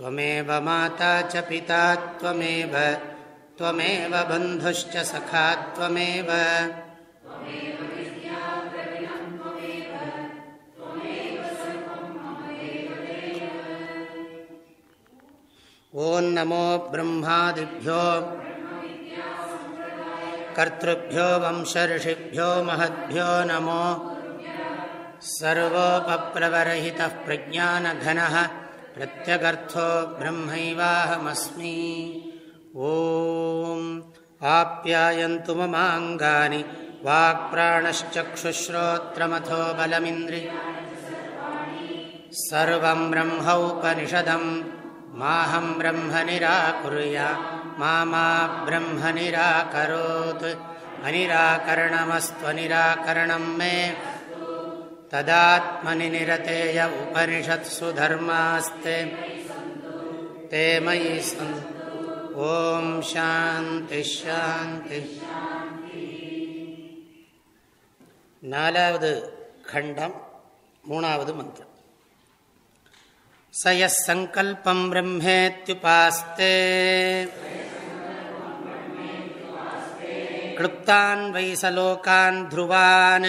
त्वमेव माता च पिता त्वमेव त्वमेव बन्धुश्च सखा त्वमेव। ॐ नमो ब्रह्मादिभ्यो, कर्तृभ्यो, वंशऋषिभ्यो, महद्भ्यो नमो। सर्वोपप्लवरहितः प्रज्ञानघनः। प्रत्यगर्थो ब्रह्मैवाहमस्मि। ॐ आप्यायन्तु ममाङ्गानि वाक्प्राणश्चक्षुश्रोत्रमथो बलमिन्द्रि। सर्वं ब्रह्मौपनिषदं माहं ब्रह्म निराकुर्या मा ब्रह्म निराकरोत् अनिराकरणमस्त्वनिराकरणं मे तदात्मनि निरतेय उपनिषत्सु धर्मास्ते ते मयि सन्तु ॐ शान्तिशान्ति नालावद् खण्डं मूणावद् मन्त्रम् स यः सङ्कल्पं ब्रह्मेत्युपास्ते क्लुप्तान् वै स लोकान् ध्रुवान्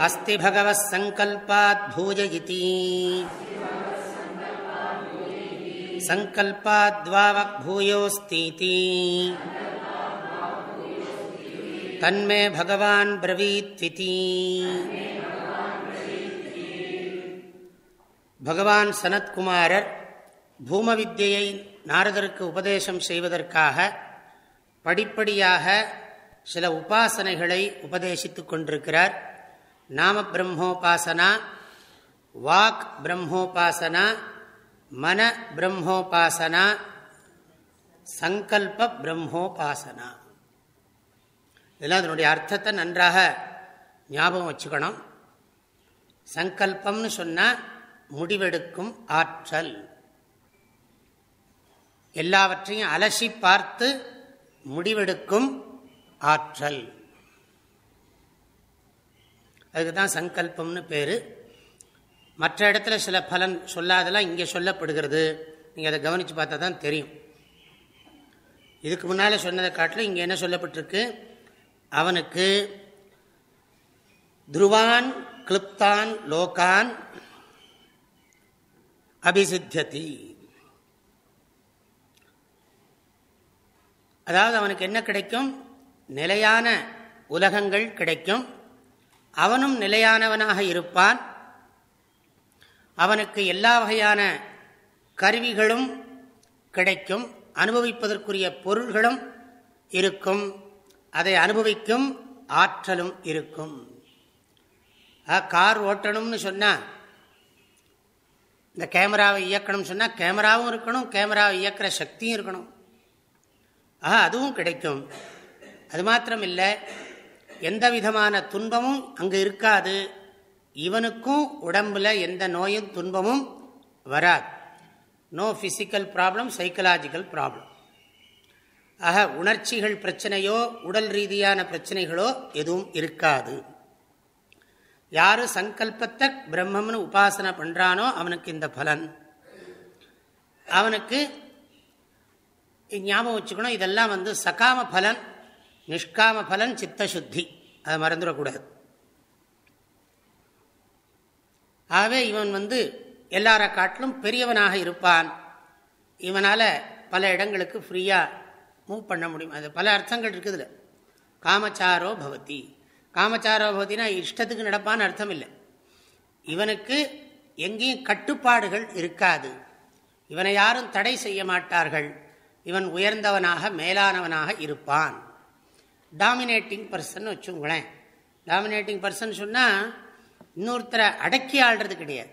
अस्ति भगवः सङ्कल्पात् भूय इति सङ्कल्पाद्वावक्भूयोऽस्तीति तन्मे भगवान् ब्रवीत्विति பகவான் சனத்குமாரர் பூம வித்யை நாரதருக்கு உபதேசம் செய்வதற்காக படிப்படியாக சில உபாசனைகளை உபதேசித்துக் கொண்டிருக்கிறார் நாம பிரம்மோபாசனா வாக் பிரம்மோபாசனா மன பிரம்மோபாசனா சங்கல்ப பிரம்மோபாசனா இதெல்லாம் அதனுடைய அர்த்தத்தை நன்றாக ஞாபகம் வச்சுக்கணும். சங்கல்பம்னு சொன்னால் முடிவெடுக்கும் ஆற்றல். எல்லாவற்றையும் அலசி பார்த்து முடிவெடுக்கும் ஆற்றல். அதுக்கு தான் சங்கல்பம்னு பேர். மற்ற இடத்துல சில பலன் சொல்லாதெல்லாம் இங்கே சொல்லப்படுகிறது. நீங்கள் அதை கவனித்து பார்த்தா தான் தெரியும். இதுக்கு முன்னால் சொன்னதை காட்டில் இங்கே என்ன சொல்லப்பட்டிருக்கு? அவனுக்கு துருவான் கிளிப்தான் லோகான் அபிசித்தியதி. அதாவது அவனுக்கு என்ன கிடைக்கும்? நிலையான உலகங்கள் கிடைக்கும். அவனும் நிலையானவனாக இருப்பான். அவனுக்கு எல்லா வகையான கருவிகளும் கிடைக்கும். அனுபவிப்பதற்குரிய பொருள்களும் இருக்கும். அதை அனுபவிக்கும் ஆற்றலும் இருக்கும். கார் ஓட்டணும்னு சொன்னால் இந்த கேமராவை இயக்கணும்னு சொன்னால் கேமராவும் இருக்கணும் கேமராவை இயக்கிற சக்தியும் இருக்கணும். ஆஹா அதுவும் கிடைக்கும். அது மாத்திரம் இல்லை எந்த விதமான துன்பமும் அங்கே இருக்காது. இவனுக்கும் உடம்பில் எந்த நோயும் துன்பமும் வராது. No physical problem psychological problem ஆக உணர்ச்சிகள் பிரச்சனையோ உடல் ரீதியான பிரச்சனைகளோ எதுவும் இருக்காது. யாரு சங்கல்பத்தை பிரம்மம்னு உபாசனை பண்ணுறானோ அவனுக்கு இந்த பலன். அவனுக்கு ஞாபகம் வச்சுக்கணும் இதெல்லாம் வந்து சகாம பலன். நிஷ்காம பலன் சித்தசுத்தி. அதை மறந்துடக்கூடாது. ஆகவே இவன் வந்து எல்லார காட்டிலும் பெரியவனாக இருப்பான். இவனால் பல இடங்களுக்கு ஃப்ரீயாக மூவ் பண்ண முடியும். அது பல அர்த்தங்கள் இருக்குதுல. காமச்சாரோ பவதி. காமச்சாரோ பவத்தினா இஷ்டத்துக்கு நடப்பான்னு அர்த்தம் இல்லை இவனுக்கு எங்கேயும் கட்டுப்பாடுகள் இருக்காது. இவனை யாரும் தடை செய்ய மாட்டார்கள். இவன் உயர்ந்தவனாக மேலானவனாக இருப்பான். டாமினேட்டிங் பர்சன் வச்சுங்களேன் டாமினேட்டிங் பர்சன் சொன்னால் இன்னொருத்தரை அடக்கி ஆள்றது கிடையாது.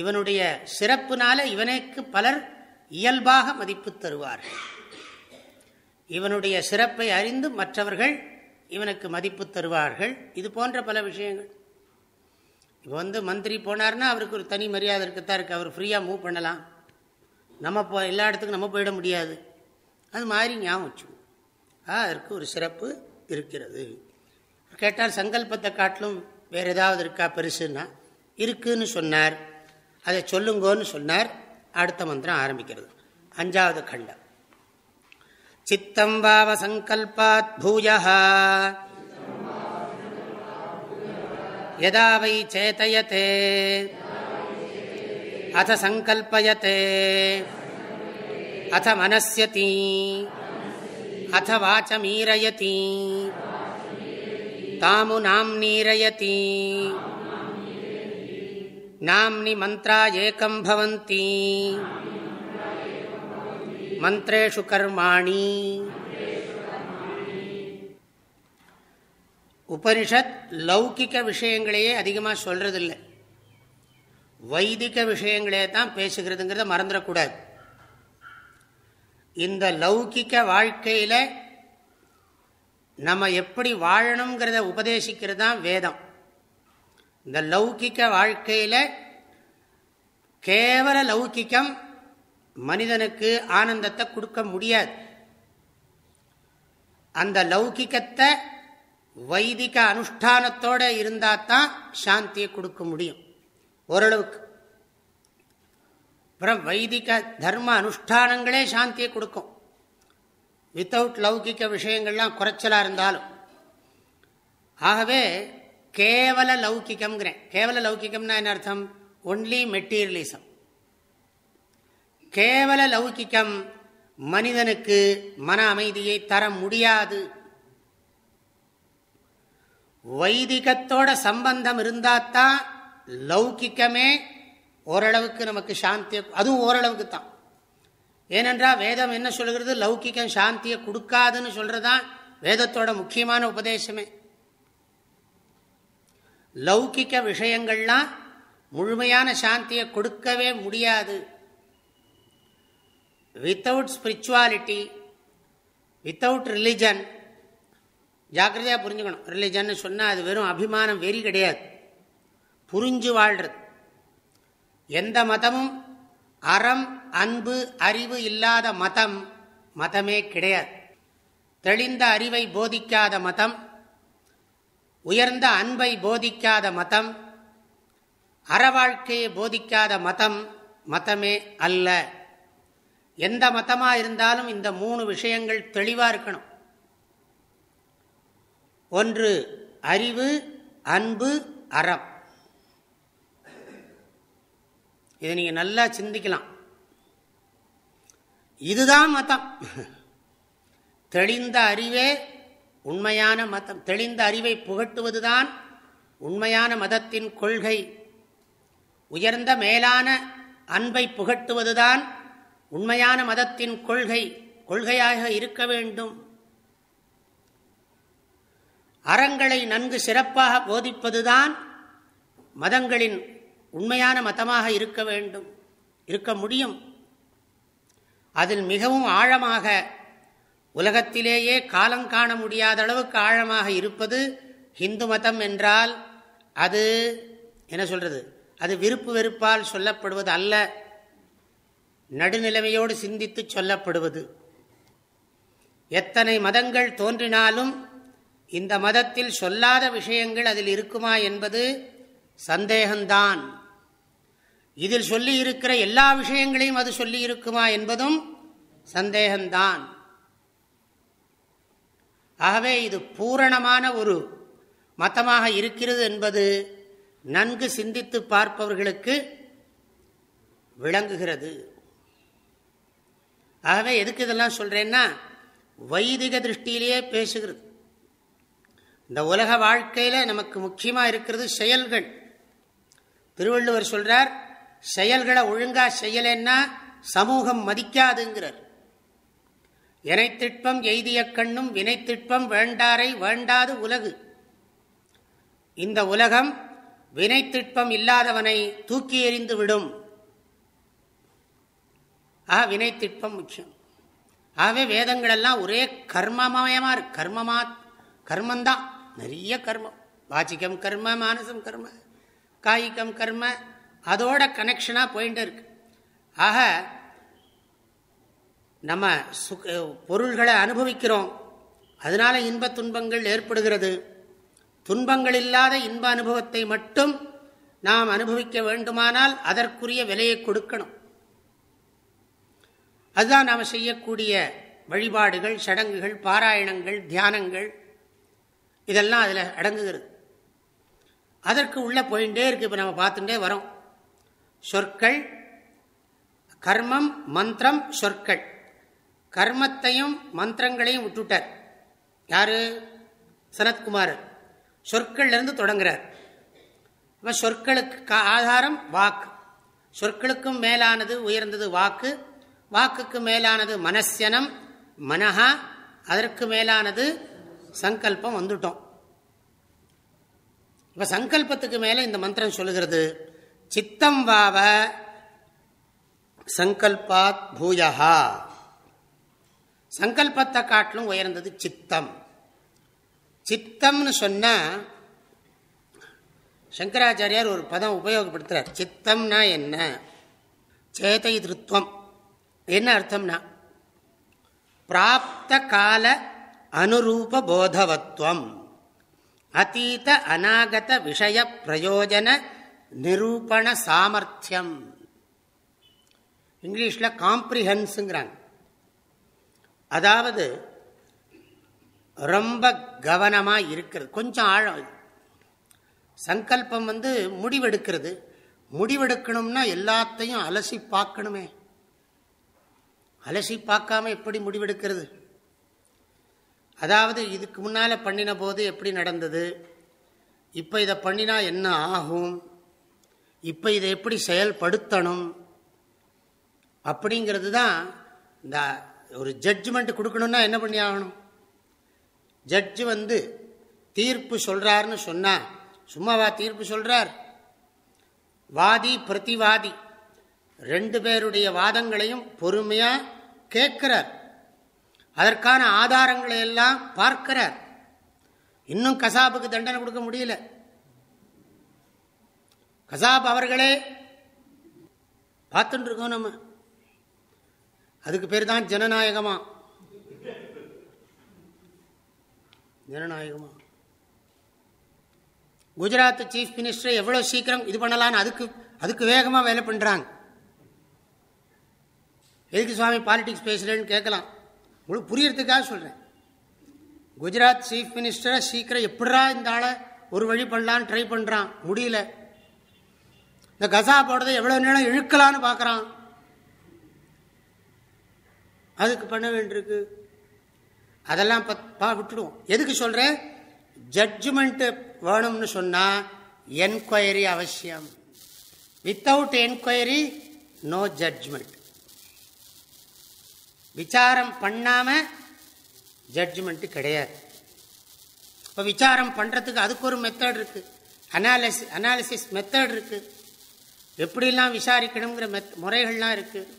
இவனுடைய சிறப்புனால இவனுக்கு பலர் இயல்பாக மதிப்பு தருவார்கள் இவனுடைய சிறப்பை அறிந்து மற்றவர்கள் இவனுக்கு மதிப்பு தருவார்கள். இது போன்ற பல விஷயங்கள். இப்போ வந்து மந்திரி போனார்னா அவருக்கு ஒரு தனி மரியாதை இருக்குத்தான் இருக்குது அவர் ஃப்ரீயாக மூவ் பண்ணலாம். நம்ம போ எல்லா இடத்துக்கும் நம்ம போயிட முடியாது. அது மாதிரி ஞாபகம் வச்சு அதற்கு ஒரு சிறப்பு இருக்கிறது. கேட்டால் சங்கல்பத்தை காட்டிலும் வேறு ஏதாவது இருக்கா பெருசுன்னா? இருக்குன்னு சொன்னார். அதை சொல்லுங்கோன்னு சொன்னார். அடுத்த மந்திரம் ஆரம்பிக்கிறது. அஞ்சாவது கண்டம். சித்தம் பாவ சங்கல்பாத் பூயா யதா வை அத சங்கல்பயத்தே அத மனசியதி அத வாச்சமீரயதி தாமு நாம்னீரயதி நாம்னி மந்த்ரா ஏகம் பவந்தி மந்திரேஷு கர்மாணி உபனிஷத் லௌகிக்க விஷயங்களையே அதிகமாக சொல்றதில்லை. வைதிக விஷயங்களே தான் பேசுகிறதுங்கிறத மறந்துடக்கூடாது. இந்த லௌகிக்க வாழ்க்கையில் நம்ம எப்படி வாழணுங்கிறத உபதேசிக்கிறது தான் வேதம். இந்த லௌகிக்க வாழ்க்கையில் கேவல லௌகிக்கம் மனிதனுக்கு ஆனந்தத்தை கொடுக்க முடியாது. அந்த லௌகிக்கத்தை வைதிக அனுஷ்டானத்தோடு இருந்தால் தான் சாந்தியை கொடுக்க முடியும். ஓரளவுக்கு. அப்புறம் வைதிக தர்ம அனுஷ்டானங்களே சாந்தியை கொடுக்கும். வித்தவுட் லௌகிக்க விஷயங்கள்லாம் குறைச்சலாக இருந்தாலும். ஆகவே கேவல லௌகிக்கம்ங்கிறேன் கேவல லௌகிக்கம்னா என்ன அர்த்தம்? ஒன்லி மெட்டீரியலிசம் கேவல லௌகிக்கம் மனிதனுக்கு மன அமைதியை தர முடியாது. வைதிகத்தோட சம்பந்தம் இருந்தாதான் லௌகிக்கமே ஓரளவுக்கு நமக்கு சாந்தியை அதுவும் ஓரளவுக்கு தான். ஏனென்றால் வேதம் என்ன சொல்கிறது லௌகிக்கம் சாந்தியை கொடுக்காதுன்னு சொல்கிறதான் வேதத்தோட முக்கியமான உபதேசமே. லௌகிக்க விஷயங்கள்லாம் முழுமையான சாந்தியை கொடுக்கவே முடியாது. வித்தவுட் ஸ்பிரிச்சுவாலிட்டி வித்தவுட் ரிலிஜன் ஜாக்கிரதையாக புரிஞ்சுக்கணும். ரிலிஜன் சொன்னால் அது வெறும் அபிமானம் வெறி கிடையாது. புரிஞ்சு வாழ்கிறது எந்த மதமும் அறம் அன்பு அறிவு இல்லாத மதம் மதமே கிடையாது. தெளிந்த அறிவை போதிக்காத மதம் உயர்ந்த அன்பை போதிக்காத மதம் அறவாழ்க்கையை போதிக்காத மதம் மதமே அல்ல. எந்த மதமாக இருந்தாலும் இந்த மூணு விஷயங்கள் தெளிவாக இருக்கணும். ஒன்று அறிவு அன்பு அறம். இதை நீங்கள் நல்லா சிந்திக்கலாம். இதுதான் மதம். தெளிந்த அறிவே உண்மையான மதம். தெளிந்த அறிவை புகட்டுவதுதான் உண்மையான மதத்தின் கொள்கை. உயர்ந்த மேலான அன்பை புகட்டுவதுதான் உண்மையான மதத்தின் கொள்கை. கொள்கையாக இருக்க வேண்டும். அறங்களை நன்கு சிறப்பாக போதிப்பதுதான் மதங்களின் உண்மையான மதமாக இருக்க வேண்டும் இருக்க முடியும். அதில் மிகவும் ஆழமாக உலகத்திலேயே காலம் காண முடியாத அளவுக்கு ஆழமாக இருப்பது ஹிந்து மதம் என்றால் அது என்ன சொல்றது அது விருப்பு வெறுப்பால் சொல்லப்படுவது அல்ல. நடுநிலைமையோடு சிந்தித்து சொல்லப்படுவது. எத்தனை மதங்கள் தோன்றினாலும் இந்த மதத்தில் சொல்லாத விஷயங்கள் அதில் இருக்குமா என்பது சந்தேகம்தான். இதில் சொல்லி இருக்கிற எல்லா விஷயங்களையும் அது சொல்லி இருக்குமா என்பதும் சந்தேகம்தான். ஆகவே இது பூரணமான ஒரு மதமாக இருக்கிறது என்பது நன்கு சிந்தித்து பார்ப்பவர்களுக்கு விளங்குகிறது. ஆகவே எதுக்கு இதெல்லாம் சொல்றேன்னா வைதிக திருஷ்டியிலேயே பேசுகிறது. இந்த உலக வாழ்க்கையில நமக்கு முக்கியமாக இருக்கிறது செயல்கள். திருவள்ளுவர் சொல்றார் செயல்களை ஒழுங்கா செய்யலைன்னா சமூகம் மதிக்காதுங்கிறார். இணைத்திட்பம் எய்திய கண்ணும் வினைத்திட்பம் வேண்டாரை வேண்டாது உலகு. இந்த உலகம் வினைத்திட்பம் இல்லாதவனை தூக்கி எறிந்து விடும். ஆ வினைத்திட்பம் முக்கியம். ஆகவே வேதங்கள் எல்லாம் ஒரே கர்மமயமா இருக்கு கர்மமா கர்மந்தான் நிறைய கர்மம். வாச்சிக்கம் கர்ம மானசம் கர்ம காய்கம் கர்ம அதோட கனெக்ஷனாக போயிட்டு இருக்கு. ஆக நம்ம பொருள்களை அனுபவிக்கிறோம். அதனால இன்ப துன்பங்கள் ஏற்படுகிறது. துன்பங்கள் இல்லாத இன்ப அனுபவத்தை மட்டும் நாம் அனுபவிக்க வேண்டுமானால் அதற்குரிய விலையை கொடுக்கணும். அதுதான் நாம் செய்யக்கூடிய வழிபாடுகள் சடங்குகள் பாராயணங்கள் தியானங்கள். இதெல்லாம் அதில் அடங்குகிறது. அதற்கு உள்ளே போயிட்டே இருக்கு. இப்போ நம்ம பார்த்துட்டே வரோம். சொற்கள் கர்மம் மந்திரம் சொற்கள். கர்மத்தையும் மந்திரங்களையும் விட்டுட்டார் யாரு? சனத்குமார் சொற்கள்லேருந்து தொடங்குறார். இப்போ சொற்களுக்கு ஆதாரம் வாக்கு. சொற்களுக்கும் மேலானது உயர்ந்தது வாக்கு. வாக்குக்கு மேலானது மனசியனம் மனஹா. அதற்கு மேலானது சங்கல்பம் வந்துட்டோம். இப்போ சங்கல்பத்துக்கு மேலே இந்த மந்திரம் சொல்லுகிறது. சித்தம் வாவ சங்கல்பாத் பூயஹா. சங்கல்பத்தை காட்டிலும் உயர்ந்தது சித்தம். சித்தம்னு சொன்ன சங்கராச்சாரியார் ஒரு பதம் உபயோகப்படுத்துறார். சித்தம்னா என்ன? சேதை திருத்துவம் என்ன அர்த்தம்னா? பிராப்த கால அனுரூப போதவத்துவம் அதீத அநாகத விஷய பிரயோஜன நிரூபண சாமர்த்தியம். இங்கிலீஷில் காம்ப்ரிஹென்ஸுங்கிறாங்க அதாவது ரொம்ப கவனமாக இருக்கிறது. கொஞ்சம் ஆழம் சங்கல்பம் வந்து முடிவெடுக்கிறது. முடிவெடுக்கணும்னா எல்லாத்தையும் அலசி பார்க்கணுமே. அலசி பார்க்காம எப்படி முடிவெடுக்கிறது? அதாவது இதுக்கு முன்னால் பண்ணின போது எப்படி நடந்தது? இப்போ இதை பண்ணினா என்ன ஆகும்? இப்போ இதை எப்படி செயல்படுத்தணும்? அப்படிங்கிறது தான் இந்த ஒரு ஜட்ஜ்மெண்ட் கொடுக்கணும்னா என்ன பண்ணி ஆகணும்? ஜட்ஜு வந்து தீர்ப்பு சொல்கிறாருன்னு சொன்னால் சும்மாவா தீர்ப்பு சொல்கிறார் வாதி பிரதிவாதி ரெண்டு பேருடைய வாதங்களையும் பொறுமையாக கேட்கிறார். அதற்கான ஆதாரங்களை எல்லாம் பார்க்கிறார். இன்னும் கசாபுக்கு தண்டனை கொடுக்க முடியல. அசாப் அவர்களே பார்த்துட்டு இருக்கோம் நம்ம. அதுக்கு பேர் தான் ஜனநாயகமா? ஜனநாயகமா? குஜராத் சீஃப் மினிஸ்டர் எவ்வளவு சீக்கிரம் இது பண்ணலான்னு அதுக்கு அதுக்கு வேகமா வேலை பண்றாங்க. எதுக்கு சுவாமி பாலிடிக்ஸ் பேசுறேன்னு கேட்கலாம். உங்களுக்கு புரியறதுக்காக சொல்கிறேன் குஜராத் சீஃப் மினிஸ்டரை சீக்கிரம் எப்படா இந்த ஆளை ஒரு வழி பண்ணலான்னு ட்ரை பண்ணுறான் முடியல. இந்த கசா போடுறதை எவ்வளோ நேரம் இழுக்கலான்னு பார்க்குறான். அதுக்கு பண்ண வேண்டியிருக்கு. அதெல்லாம் பா விட்டுடுவோம். எதுக்கு சொல்கிறேன் ஜட்ஜ்மெண்ட்டு வேணும்னு சொன்னால் என்கொயரி அவசியம். வித்தவுட் என்கொயரி நோ ஜட்ஜ்மெண்ட் விசாரம் பண்ணாம ஜட்ஜ்மெண்ட் கிடையாது. இப்போ விசாரம் பண்ணுறதுக்கு அதுக்கு ஒரு மெத்தட் இருக்கு. அனாலிசி அனாலிசிஸ் மெத்தட் இருக்குது எப்படிலாம் விசாரிக்கணுங்கிற மெத் முறைகள்லாம் இருக்குது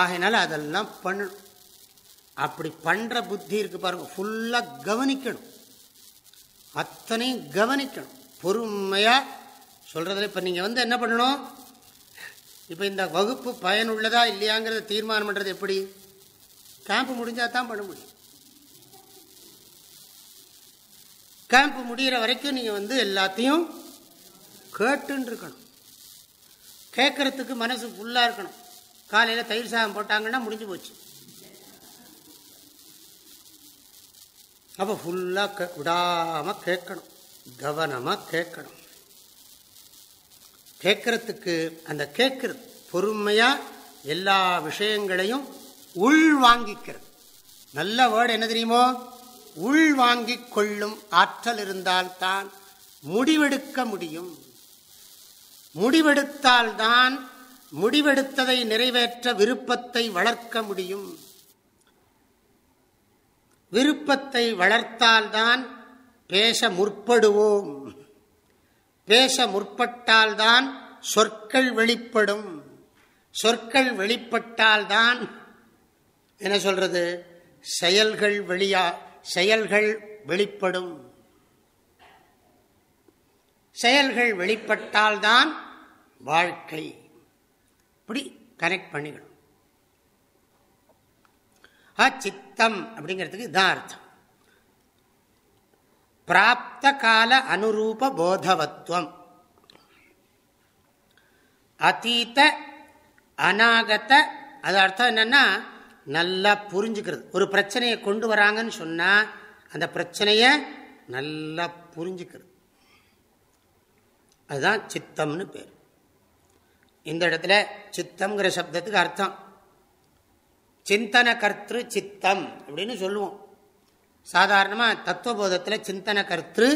ஆகையினால அதெல்லாம் பண்ணணும். அப்படி பண்ணுற புத்தி இருக்குது பாருங்கள் ஃபுல்லாக கவனிக்கணும். அத்தனையும் கவனிக்கணும். பொறுமையாக சொல்கிறதுல இப்போ நீங்கள் வந்து என்ன பண்ணணும்? இப்போ இந்த வகுப்பு பயனுள்ளதா இல்லையாங்கிறத தீர்மானம் பண்ணுறது எப்படி? கேம்ப் முடிஞ்சால் தான் பண்ண முடியும். கேம்ப் முடிகிற வரைக்கும் நீங்கள் வந்து எல்லாத்தையும் கேட்டுன்னு இருக்கணும் கேட்கறதுக்கு மனசு ஃபுல்லாக இருக்கணும். காலையில் தயிர் சாதம் போட்டாங்கன்னா முடிஞ்சு போச்சு. அப்போ ஃபுல்லாக கே விடாமல் கேட்கணும். கவனமாக கேட்கணும். கேட்கறதுக்கு அந்த கேட்கறது பொறுமையாக எல்லா விஷயங்களையும் உள்வாங்கிக்கிறது நல்ல வேர்டு என்ன தெரியுமோ? உள்வாங்கிக் கொள்ளும் ஆற்றல் இருந்தால்தான் முடிவெடுக்க முடியும். முடிவெடுத்தால்தான் முடிவெடுத்ததை நிறைவேற்ற விருப்பத்தை வளர்க்க முடியும். விருப்பத்தை வளர்த்தால்தான் பேச முற்படுவோம். பேச முற்பட்டால்தான் சொற்கள் வெளிப்படும். சொற்கள் வெளிப்பட்டால்தான் என்ன சொல்றது? செயல்கள் வெளியா செயல்கள் வெளிப்படும். செயல்கள் வெளிப்பட்டால்தான் வாழ்க்கை. இப்படி கனெக்ட் பண்ணிக்கணும். சித்தம் அப்படிங்கிறதுக்கு இதுதான் அர்த்தம். பிராப்த கால அனுரூப போதவத்துவம் அத்தீத அநாகத அது அர்த்தம் என்னன்னா நல்லா புரிஞ்சுக்கிறது. ஒரு பிரச்சனையை கொண்டு வராங்கன்னு சொன்னா அந்த பிரச்சனைய நல்லா புரிஞ்சுக்கிறது. அதுதான் சித்தம்னு பேர். இந்த இடத்துல சித்தம்ங்கிற சப்தத்துக்கு அர்த்தம். சிந்தன கர்த்திரு சித்தம் அப்படின்னு சொல்லுவோம். சாதாரணமாக தத்துவபோதத்தில் சிந்தன கர்த்திரு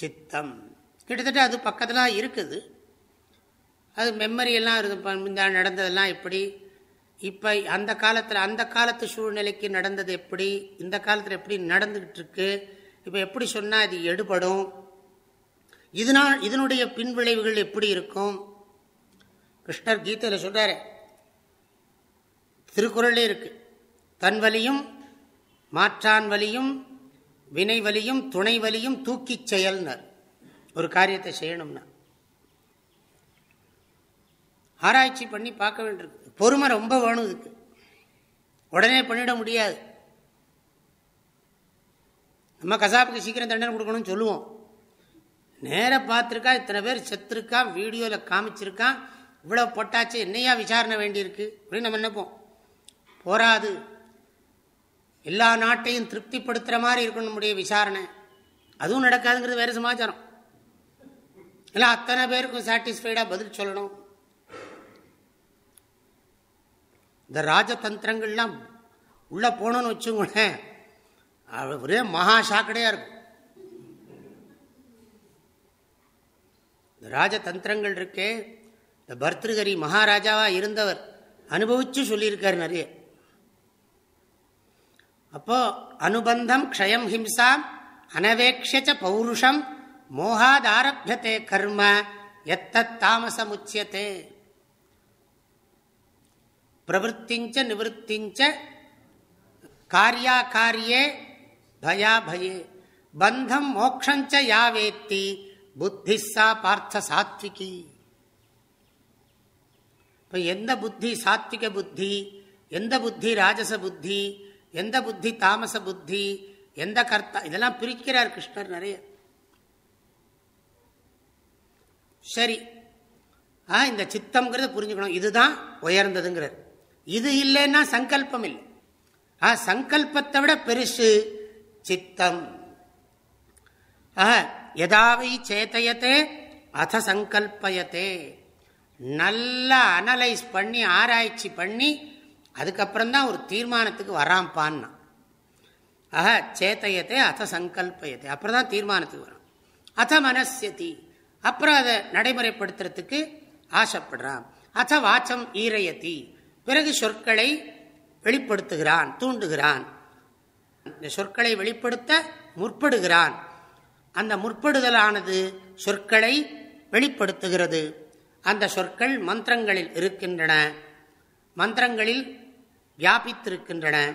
சித்தம். கிட்டத்தட்ட அது பக்கத்தில் இருக்குது. அது மெமரியெல்லாம் இந்த நடந்ததெல்லாம் எப்படி? இப்போ அந்த காலத்தில் அந்த காலத்து சூழ்நிலைக்கு நடந்தது எப்படி? இந்த காலத்தில் எப்படி நடந்துகிட்டு இருக்கு? இப்போ எப்படி சொன்னால் இது எடுபடும்? இதனால் இதனுடைய பின்விளைவுகள் எப்படி இருக்கும்? கிருஷ்ணர் கீதையில் சொல்றாரு திருக்குறளே இருக்கு. தன் வலியும் மாற்றான் வலியும் வினை வலியும் துணை வலியும் தூக்கி செயல்னர். ஒரு காரியத்தை செய்யணும்னா. ஆராய்ச்சி பண்ணி பார்க்க வேண்டியிருக்கு. பொறுமை ரொம்ப வேணும் இதுக்கு. உடனே பண்ணிட முடியாது. நம்ம கசாப்புக்கு சீக்கிரம் தண்டனை கொடுக்கணும்னு சொல்லுவோம். நேராக பார்த்துருக்கா இத்தனை பேர் செத்துருக்கான் வீடியோவில் காமிச்சிருக்கான் இவ்வளோ பொட்டாச்சு என்னையா விசாரணை வேண்டியிருக்கு? அப்படின்னு நம்ம நினைப்போம்? போராது. எல்லா நாட்டையும் திருப்திப்படுத்துகிற மாதிரி இருக்கணும் நம்முடைய விசாரணை. அதுவும் நடக்காதுங்கிறது வேறு சமாச்சாரம். இல்லை அத்தனை பேருக்கும் சாட்டிஸ்ஃபைடாக பதில் சொல்லணும். இந்த ராஜதந்திரங்கள்லாம் உள்ளே போனோன்னு வச்சுங்களேன் ஒரே மகா சாக்கடையாக இருக்கும். இந்த ராஜதந்திரங்கள் இருக்கே. இந்த பர்திருகரி மகாராஜாவாக இருந்தவர். அனுபவிச்சு சொல்லியிருக்கார் நிறைய. அப்போ அனுபந்தம் க்ஷயம் ஹிம்சாம் அனவேக்ஷ பௌருஷம் மோகாதாரபியத்தே கர்ம எத்தத் தாமசமுச்சியத்தே பிரவருத்திஞ்ச நிவத்திஞ்ச காரியா காரியே பயா பயே பந்தம் மோக்ஷஞ்ச யாவேத்தி புத்தி சா பார்த்த சாத்விகி. இப்போ எந்த புத்தி சாத்விக புத்தி எந்த புத்தி ராஜச புத்தி எந்த புத்தி தாமச புத்தி எந்த கர்த்தா இதெல்லாம் பிரிக்கிறார் கிருஷ்ணர் நிறைய. சரி. ஆ இந்த சித்தம்ங்கிறத புரிஞ்சுக்கணும். இதுதான் உயர்ந்ததுங்கிறார் இது இல்லைன்னா சங்கல்பம் இல்லை. ஆ சங்கல்பத்தை விட பெருசு சித்தம். எதாவை சேத்தையத்தே அத சங்கல்பயத்தே நல்லா அனலைஸ் பண்ணி ஆராய்ச்சி பண்ணி அதுக்கப்புறம்தான் ஒரு தீர்மானத்துக்கு வராம்பான்னா ஆஹ சேத்தையத்தை அத சங்கல்பயத்தை அப்புறம் தான் தீர்மானத்துக்கு வரும் அத மனசியதி அப்புறம் அதை நடைமுறைப்படுத்துறதுக்கு ஆசைப்படுறான். அத வாச்சம் ஈரையத்தி பிறகு சொற்களை வெளிப்படுத்துகிறான் தூண்டுகிறான். இந்த சொற்களை வெளிப்படுத்த முற்படுகிறான். அந்த முற்படுதலானது சொற்களை வெளிப்படுத்துகிறது. அந்த சொற்கள் மந்திரங்களில் இருக்கின்றன. மந்திரங்களில் வியாபித்திருக்கின்றன.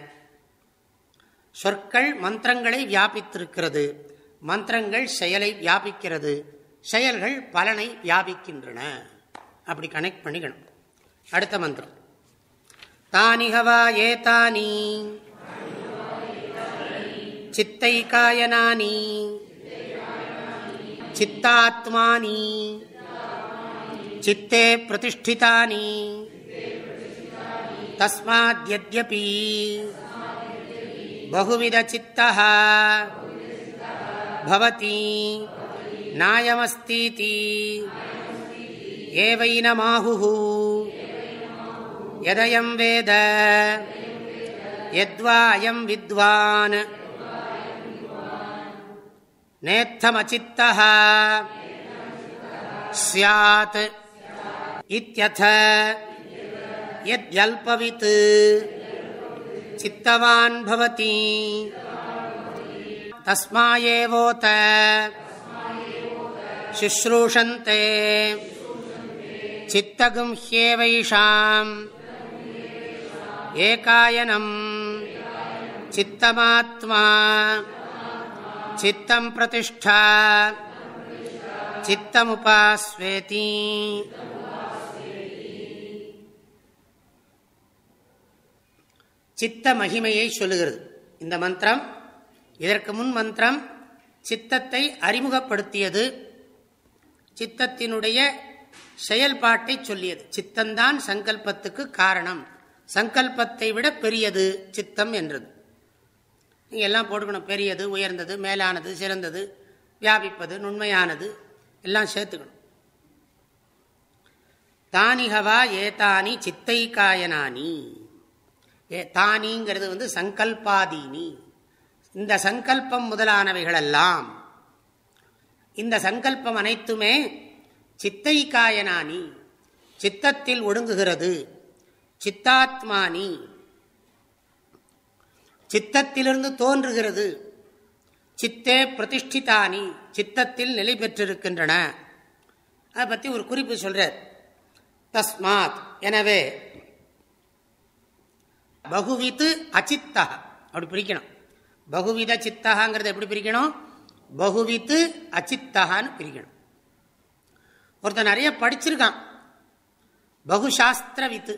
சொற்கள் மந்திரங்களை வியாபித்திருக்கிறது. மந்திரங்கள் செயலை வியாபிக்கிறது. செயல்கள் பலனை வியாபிக்கின்றன. அப்படி கனெக்ட் பண்ணிக்கணும். அடுத்த மந்திரம். தானிகவா ஏதானி. சித்தை காயனானி. சித்தாத்மானி சித்தே பிரதிஷ்டிதானி தஸ்மாத்யபி बहुविधचित्तः भवति नायमस्तीति ஏவைனமாஹு எதயம் வேத யத்வா அயம் வித்வான் நேத்தமச்சித்தः स्यात् इत्यथ यद्यल्पवित् चित्तवान् भवति तस्मायेवोत शुश्रूषन्ते चित्तगुंह्येवैषाम् एकायनम् चित्तमात्मा சித்தம் பிரதிஷ்டா. சித்தமுபாஸ்வேதி. சித்த மகிமையை சொல்லுகிறது. இந்த மந்திரம் இதற்கு முன் மந்திரம் சித்தத்தை அறிமுகப்படுத்தியது சித்தத்தினுடைய செயல்பாட்டை சொல்லியது. சித்தந்தான் சங்கல்பத்துக்கு காரணம். சங்கல்பத்தை விட பெரியது சித்தம் என்றது. நீங்கள் எல்லாம் போட்டுக்கணும். பெரியது உயர்ந்தது மேலானது சிறந்தது வியாபிப்பது நுண்மையானது எல்லாம் சேர்த்துக்கணும். தானிகவா ஏதானி சித்தை காயனானி ஏ தானிங்கிறது வந்து சங்கல்பாதீனி. இந்த சங்கல்பம் முதலானவைகளெல்லாம் இந்த சங்கல்பம் அனைத்துமே சித்தை காயனானி சித்தத்தில் ஒடுங்குகிறது. சித்தாத்மானி. சித்தத்திலிருந்து தோன்றுகிறது. சித்தே பிரதிஷ்டிதானி சித்தத்தில் நிலை பெற்றிருக்கின்றன. அதை பற்றி ஒரு குறிப்பு சொல்கிறார் தஸ்மாத் எனவே பகுவித்து அச்சித்தா அப்படி பிரிக்கணும். பகுவித சித்தகாங்கிறத எப்படி பிரிக்கணும்? பகுவித்து அச்சித்தகான்னு பிரிக்கணும். ஒருத்தன் நிறைய படிச்சிருக்கான். பகுசாஸ்திர வித்து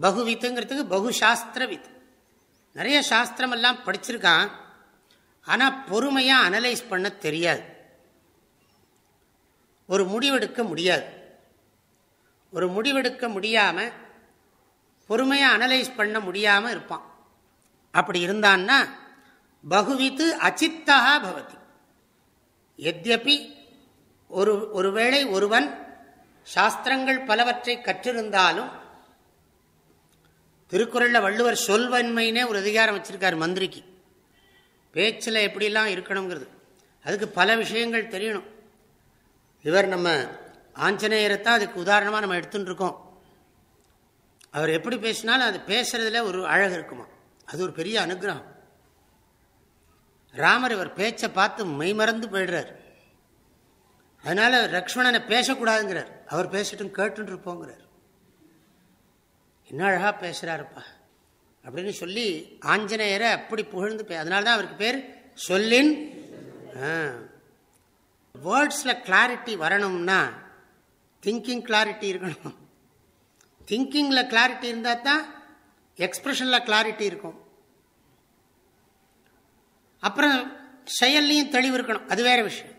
பகுவித்துங்கிறதுக்கு பகுசாஸ்திர வித்து நிறைய சாஸ்திரமெல்லாம் படிச்சிருக்கான். ஆனால் பொறுமையாக அனலைஸ் பண்ண தெரியாது. ஒரு முடிவெடுக்க முடியாது. ஒரு முடிவெடுக்க முடியாமல் பொறுமையாக அனலைஸ் பண்ண முடியாமல் இருப்பான். அப்படி இருந்தான்னா பகுவித்து அச்சித்தகா பவதி. எத்யபி ஒரு ஒருவேளை ஒருவன் சாஸ்திரங்கள் பலவற்றை கற்றிருந்தாலும் திருக்குறளில் வள்ளுவர் சொல்வன்மைனே ஒரு அதிகாரம் வச்சிருக்கார் மந்திரிக்கு. பேச்சில் எப்படிலாம் இருக்கணுங்கிறது. அதுக்கு பல விஷயங்கள் தெரியணும். இவர் நம்ம ஆஞ்சநேயரைத்தான் அதுக்கு உதாரணமாக நம்ம எடுத்துட்டுருக்கோம் அவர் எப்படி பேசினாலும் அது பேசுறதுல ஒரு அழகு இருக்குமா. அது ஒரு பெரிய அனுகிரகம். ராமர் இவர் பேச்சை பார்த்து மெய்மறந்து போயிடுறார். அதனால் லக்ஷ்மணனை பேசக்கூடாதுங்கிறார். அவர் பேசட்டும் கேட்டுருப்போங்கிறார் என்ன அழகாக பேசுகிறாருப்பா அப்படின்னு சொல்லி ஆஞ்சநேயரை அப்படி புகழ்ந்து அதனால தான் அவருக்கு பேர் சொல்லின் வேர்ட்ஸில் கிளாரிட்டி வரணும்னா திங்கிங் கிளாரிட்டி இருக்கணும். திங்கிங்கில் கிளாரிட்டி இருந்தால் தான் எக்ஸ்பிரஷனில் கிளாரிட்டி இருக்கும். அப்புறம் செயல்லையும் தெளிவு இருக்கணும். அது வேற விஷயம்.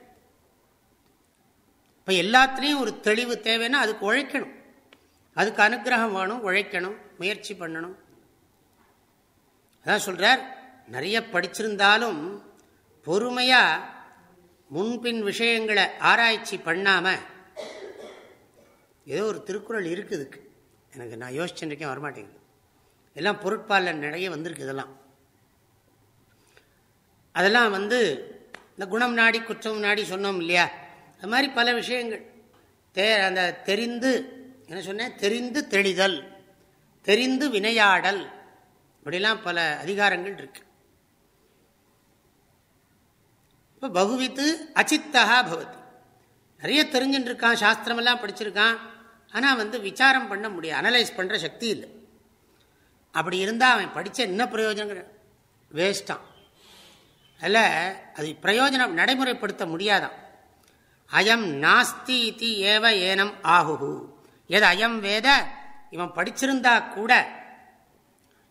இப்போ எல்லாத்துலேயும் ஒரு தெளிவு தேவைன்னா அதுக்கு உழைக்கணும். அதுக்கு அனுகிரகம் வேணும் உழைக்கணும் முயற்சி பண்ணணும். அதான் சொல்கிறார் நிறைய படிச்சிருந்தாலும் பொறுமையாக முன்பின் விஷயங்களை ஆராய்ச்சி பண்ணாமல் ஏதோ ஒரு திருக்குறள் இருக்குதுக்கு எனக்கு நான் யோசிச்சுருக்கேன் வரமாட்டேங்குது. எல்லாம் பொருட்பாலில் நிறைய வந்திருக்கு இதெல்லாம். அதெல்லாம் வந்து இந்த குணம் நாடி குற்றம் நாடி சொன்னோம் இல்லையா? அது மாதிரி பல விஷயங்கள். தே அந்த தெரிந்து என்ன சொன்னேன்? தெரிந்து தெளிதல் தெரிந்து வினையாடல். இப்படிலாம் பல அதிகாரங்கள் இருக்கு. இப்போ பகுவித்து அச்சித்தகா பவதி. நிறைய தெரிஞ்சுட்டு இருக்கான் சாஸ்திரமெல்லாம் படிச்சிருக்கான். ஆனால் வந்து விசாரம் பண்ண முடியும் அனலைஸ் பண்ணுற சக்தி இல்லை. அப்படி இருந்தால் அவன் படித்த என்ன பிரயோஜனங்கிற? வேஸ்டான் அதில் அது பிரயோஜனம் நடைமுறைப்படுத்த முடியாதான் அயம் நாஸ்தி இது ஏவ ஏனம் ஆகுகு. எது அயம் வேத? இவன் படிச்சிருந்தா கூட.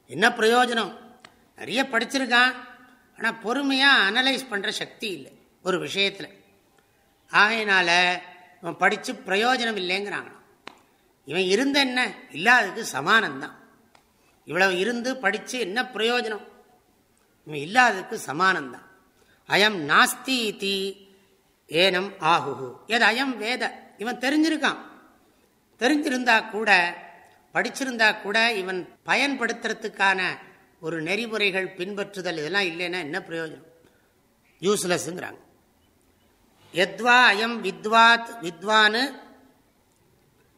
என்ன பிரயோஜனம்? நிறைய படிச்சிருக்கான் ஆனால் பொறுமையாக அனலைஸ் பண்ணுற சக்தி இல்லை ஒரு விஷயத்தில். ஆகையினால இவன் படித்து பிரயோஜனம் இல்லைங்கிறாங்க இவன் இருந்த என்ன? இல்லாததுக்கு சமானம்தான் இவ்வளவு இருந்து படித்து என்ன பிரயோஜனம்? இவன் இல்லாததுக்கு சமானம்தான் அயம் நாஸ்தி தி ஏனம் ஆகுகு. எது அயம் வேத? இவன் தெரிஞ்சிருக்கான். தெரிஞ்சிருந்தா கூட படிச்சிருந்தா கூட இவன் பயன்படுத்துறதுக்கான ஒரு நெறிமுறைகள் பின்பற்றுதல் இதெல்லாம் இல்லைன்னா என்ன பிரயோஜனம்? யூஸ்லெஸ்ங்கிறாங்க எத்வா அயம் வித்வாத் வித்வானு.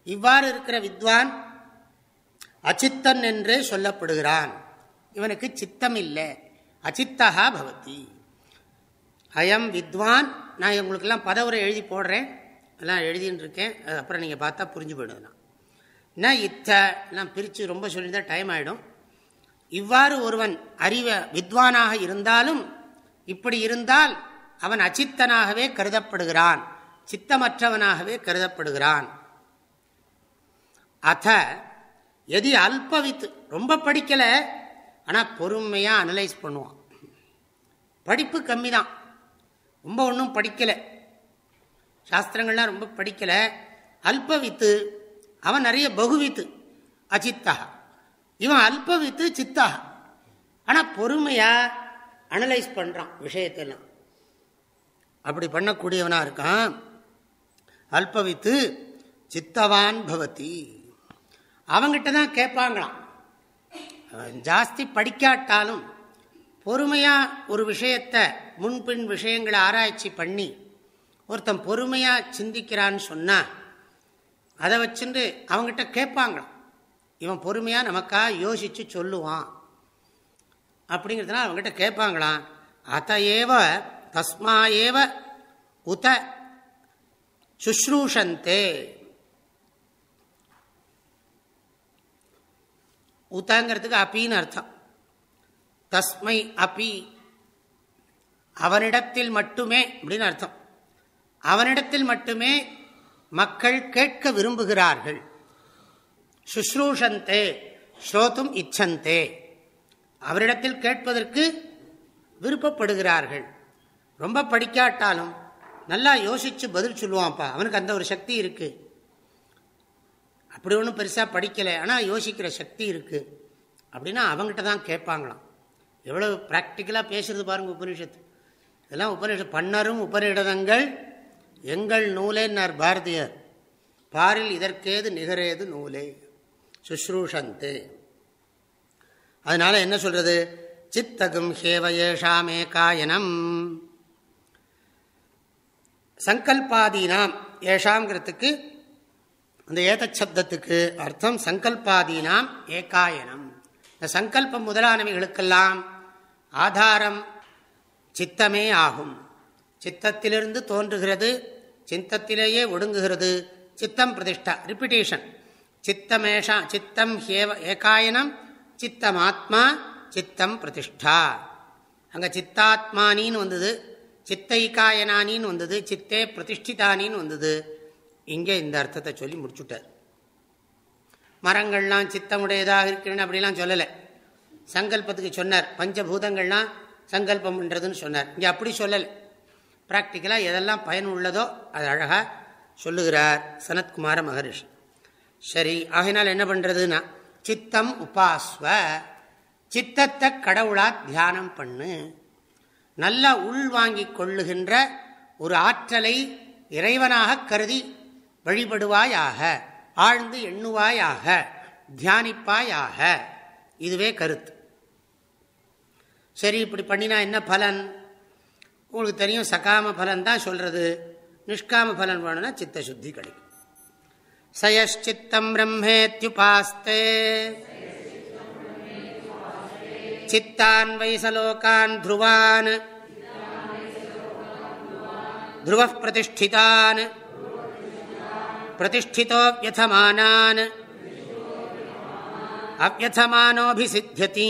இவ்வாறு இருக்கிற வித்வான் அச்சித்தன் என்றே சொல்லப்படுகிறான். இவனுக்கு சித்தம் இல்லை அச்சித்தகா பவதி. அயம் வித்வான் நான் உங்களுக்கெல்லாம் பதவுரை எழுதி போடுறேன். எல்லாம் எழுதின்னு இருக்கேன் அப்புறம் நீங்கள் பார்த்தா புரிஞ்சு போயிடுது நான் இத்த எல்லாம் பிரித்து ரொம்ப சொல்லியிருந்தால் டைம் ஆகிடும் இவ்வாறு ஒருவன் அறிவ வித்வானாக இருந்தாலும் இப்படி இருந்தால் அவன் அச்சித்தனாகவே கருதப்படுகிறான். சித்தமற்றவனாகவே கருதப்படுகிறான். அத எதி அல்பவித்து ரொம்ப படிக்கலை ஆனால் பொறுமையாக அனலைஸ் பண்ணுவான். படிப்பு கம்மி தான் ரொம்ப ஒன்றும் படிக்கலை. சாஸ்திரங்கள்லாம் ரொம்ப படிக்கலை. அல்பவித்து அவன் நிறைய பகுவித்து அச்சித்தா. இவன் அல்பவித்து சித்தா. ஆனால் பொறுமையாக அனலைஸ் பண்ணுறான் விஷயத்தெல்லாம். அப்படி பண்ணக்கூடியவனாக இருக்கான். அல்பவித்து சித்தவான் பவதி. அவங்கிட்ட தான் கேட்பாங்களாம் ஜாஸ்தி படிக்காட்டாலும் பொறுமையாக ஒரு விஷயத்தை முன்பின் விஷயங்களை ஆராய்ச்சி பண்ணி ஒருத்தன் பொறுமையாக சிந்திக்கிறான்னு சொன்னால் அதை வச்சுட்டு அவங்ககிட்ட கேட்பாங்களாம். இவன் பொறுமையாக நமக்காக யோசித்து சொல்லுவான். அப்படிங்கிறதுனால அவங்ககிட்ட கேட்பாங்களாம். அத்தையேவ தஸ்மா ஏவ உத சுஷ்ரூஷந்தே. உத்தங்கிறதுக்கு அப்பின்னு அர்த்தம். தஸ்மை அப்பி அவனிடத்தில் மட்டுமே அப்படின்னு அர்த்தம். அவனிடத்தில் மட்டுமே மக்கள் கேட்க விரும்புகிறார்கள். சுஷ்ரூஷந்தே ஸ்ரோத்தும் இச்சந்தே. அவரிடத்தில் கேட்பதற்கு விருப்பப்படுகிறார்கள். ரொம்ப படிக்காட்டாலும் நல்லா யோசித்து பதில் சொல்லுவான்ப்பா. அவனுக்கு அந்த ஒரு சக்தி இருக்குது அப்படி ஒன்றும் பெருசாக படிக்கலை. ஆனால் யோசிக்கிற சக்தி இருக்குது அப்படின்னா அவங்ககிட்ட தான் கேட்பாங்களாம். எவ்வளோ ப்ராக்டிக்கலாக பேசுறது பாருங்கள் உபநிஷத்து. இதெல்லாம் உபனிஷத் பண்ணரும் உபநிடதங்கள் எங்கள் நூலேன்னார் பாரதியர். பாரில் இதற்கேது நிகரேது நூலே. சுஷ்ரூஷந்தே. அதனால என்ன சொல்றது? சித்தகும் ஹேவயேஷாமே காயனம். சங்கல்பாதீனாம் ஏஷாங்கிறதுக்கு அந்த ஏதச்சப்தத்துக்கு அர்த்தம் சங்கல்பாதீனாம் ஏகாயனம். இந்த சங்கல்பம் முதலானவைகளுக்கெல்லாம் ஆதாரம் சித்தமே ஆகும். சித்தத்திலிருந்து தோன்றுகிறது சித்தத்திலேயே ஒடுங்குகிறது. சித்தம் பிரதிஷ்டா. ரிப்பிட்டேஷன் சித்தமேஷா சித்தம் ஹேவ ஏகாயனம் சித்தம் ஆத்மா சித்தம் பிரதிஷ்டா. அங்கே சித்தாத்மானின்னு வந்தது சித்தைக்காயனானின்னு வந்தது சித்தே பிரதிஷ்டிதானின்னு வந்தது. இங்கே இந்த அர்த்தத்தை சொல்லி முடிச்சுட்டார். மரங்கள்லாம் சித்தமுடையதாக இருக்கிறேன்னு அப்படிலாம் சொல்லலை. சங்கல்பத்துக்கு சொன்னார். பஞ்சபூதங்கள்லாம் சங்கல்பம்ன்றதுன்னு சொன்னார். இங்கே அப்படி சொல்லலை. ப்ராக்டிக்கலாக எதெல்லாம் பயன் உள்ளதோ அது அழகாக சொல்லுகிறார் சனத்குமார மகரிஷி. சரி ஆகினால் என்ன பண்ணுறதுன்னா சித்தம் உபாஸ்வ சித்தத்தை கடவுளா தியானம் பண்ணு நல்லா உள்வாங்கி கொள்ளுகின்ற ஒரு ஆற்றலை இறைவனாக கருதி வழிபடுவாயாக ஆழ்ந்து எண்ணுவாயாக தியானிப்பாயாக. இதுவே கருத்து. சரி இப்படி பண்ணினா என்ன பலன்? உங்களுக்கு தெரியும் சகாம பலன் தான் சொல்றது நிஷ்காம பலன் வேணும்னா சித்த சுத்தி கிடைக்கும் சயஷ்சித்தம் பிரம்மேத்யுபாஸ்தே சித்தான் வைசலோகான் த்ருவான் ध्रुव प्रतिष्ठितान् प्रतिष्ठितो व्यथमानान् अव्यथमानोऽभिसिध्यति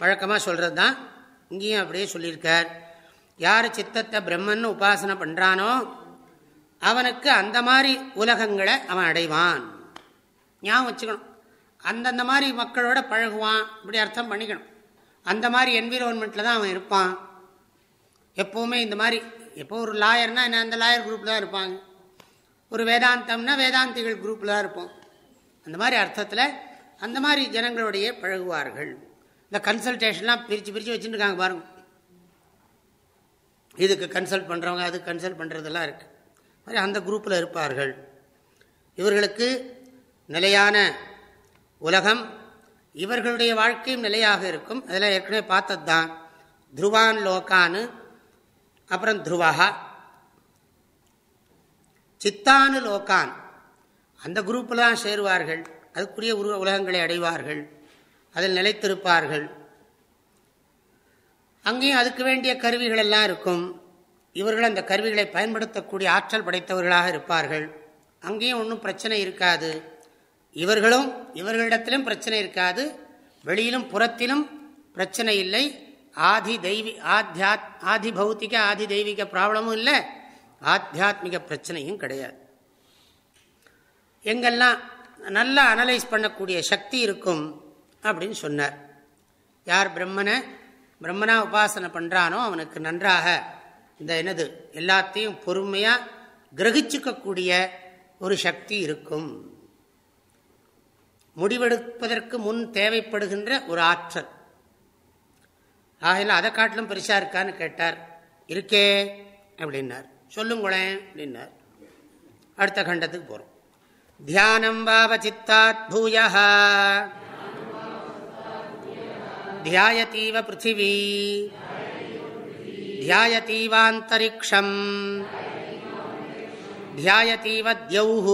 வழக்கமாக சொல்கிறது தான் இங்கேயும் அப்படியே சொல்லியிருக்கார். யார் சித்தத்தை பிரம்மன்னு உபாசனை பண்ணுறானோ அவனுக்கு அந்த மாதிரி உலகங்களை அவன் அடைவான். ஞாபகம் வச்சுக்கணும். அந்தந்த மாதிரி மக்களோட பழகுவான் இப்படி அர்த்தம் பண்ணிக்கணும். அந்த மாதிரி என்விரோன்மெண்ட்டில் தான் அவன் இருப்பான். எப்போவுமே இந்த மாதிரி எப்போ ஒரு லாயர்னா என்ன அந்த லாயர் குரூப்பில் தான் இருப்பாங்க. ஒரு வேதாந்தம்னா வேதாந்திகள் குரூப்பில் தான் இருப்போம். அந்த மாதிரி அர்த்தத்தில் அந்த மாதிரி ஜனங்களுடைய பழகுவார்கள். இந்த கன்சல்டேஷன்லாம் பிரித்து பிரித்து வச்சுருக்காங்க பாருங்க. இதுக்கு கன்சல்ட் பண்ணுறவங்க அதுக்கு கன்சல்ட் பண்ணுறதெல்லாம் இருக்குது மாதிரி அந்த குரூப்பில் இருப்பார்கள். இவர்களுக்கு நிலையான உலகம் இவர்களுடைய வாழ்க்கையும் நிலையாக இருக்கும். அதில் ஏற்கனவே பார்த்தது தான் துருவான் லோக்கானு அப்புறம் துருவா சித்தானு லோகான். அந்த குரூப்பில் தான் சேருவார்கள். அதுக்குரிய உலகங்களை அடைவார்கள். அதில் நிலைத்திருப்பார்கள். அங்கேயும் அதுக்கு வேண்டிய கருவிகள் எல்லாம் இருக்கும். இவர்கள் அந்த கருவிகளை பயன்படுத்தக்கூடிய ஆற்றல் படைத்தவர்களாக இருப்பார்கள். அங்கேயும் ஒன்றும் பிரச்சனை இருக்காது. இவர்களும் இவர்களிடத்திலும் பிரச்சனை இருக்காது. வெளியிலும் புறத்திலும் பிரச்சனை இல்லை. ஆதி தெய்வி ஆத்தியாத் ஆதி பௌத்திக ஆதி தெய்வீக ப்ராப்ளமும் இல்லை. ஆத்தியாத்மிக பிரச்சனையும் கிடையாது. எங்கெல்லாம் நல்லா அனலைஸ் பண்ணக்கூடிய சக்தி இருக்கும் அப்படின்னு சொன்னார். யார் பிரம்மனை பிரம்மனா உபாசனை பண்ணுறானோ அவனுக்கு நன்றாக. இந்த என்னது எல்லாத்தையும் பொறுமையாக கிரகிச்சுக்கக்கூடிய ஒரு சக்தி இருக்கும். முடிவெடுப்பதற்கு முன் தேவைப்படுகின்ற ஒரு ஆற்றல். ஆகையில் அதை காட்டிலும் பெருசாக இருக்கான்னு கேட்டார். இருக்கே அப்படின்னார். சொல்லுங்களேன் அப்படின்னார். அடுத்த கண்டத்துக்கு போகிறோம் தியானம் வாவ சித்தாத் பூயா ध्यायतीव पृथिवी। ध्यायतीवान्तरिक्षम्। ध्यायतीव द्यौः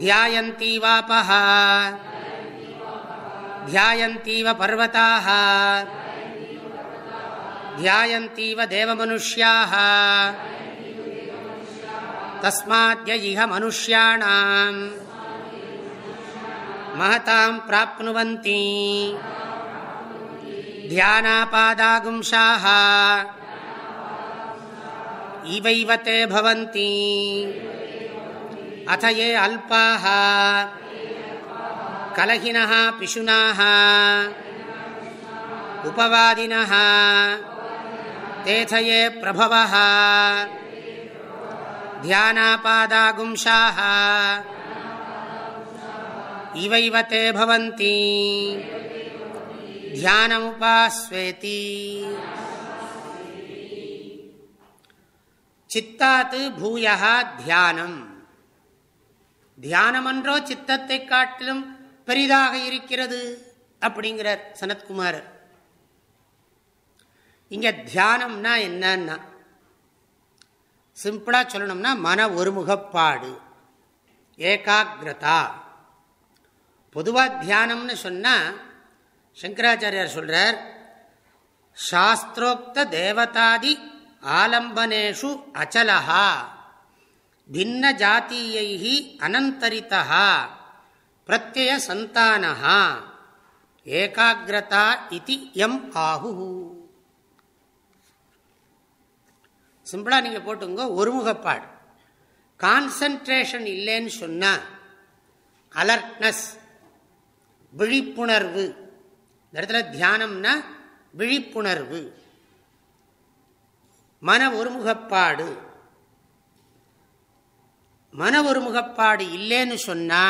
ध्यायन्तीवापः। ध्यायन्तीव पर्वताः ध्यायन्तीव देवमनुष्याः तस्माद्य इह महतां प्राप्नुवन्ति। ध्यानापादागुंशाः इवैव ते भवन्ति। अथ ये अल्पाः। कलहिनः, पिशुनाः। उपवादिनः। तेथ ये प्रभवः। ध्यानापादागुंशाः இவைவ தே பவந்தி தியானமுபாஸ்வேதி சித்தாத்து பூயா தியானம் தியானமன்றோ சித்தத்தை காட்டிலும் பெரிதாக இருக்கிறது அப்படிங்கிறார் சனத்குமார். இங்க தியானம்னா என்னன்னா சிம்பிளா சொல்லணும்னா மன ஒருமுகப்பாடு ஏகாகிரதா. பொதுவாக தியானம்னு சொன்னால் சங்கராச்சாரியார் சொல்கிறார் சாஸ்திரோக்த தேவதாதி ஆலம்பனேஷு அச்சலஹா பின்ன ஜாத்தீயை அனந்தரித்தா பிரத்ய சந்தானஹா ஏகாகிரதா இது எம் ஆகு சிம்பிளாக நீங்கள் போட்டுங்க ஒருமுகப்பாடு. கான்சன்ட்ரேஷன் இல்லைன்னு சொன்னால் அலர்ட்னஸ் விழிப்புணர்வு. இந்த இடத்துல தியானம்னா விழிப்புணர்வு. மன ஒருமுகப்பாடு. மன ஒருமுகப்பாடு இல்லைன்னு சொன்னா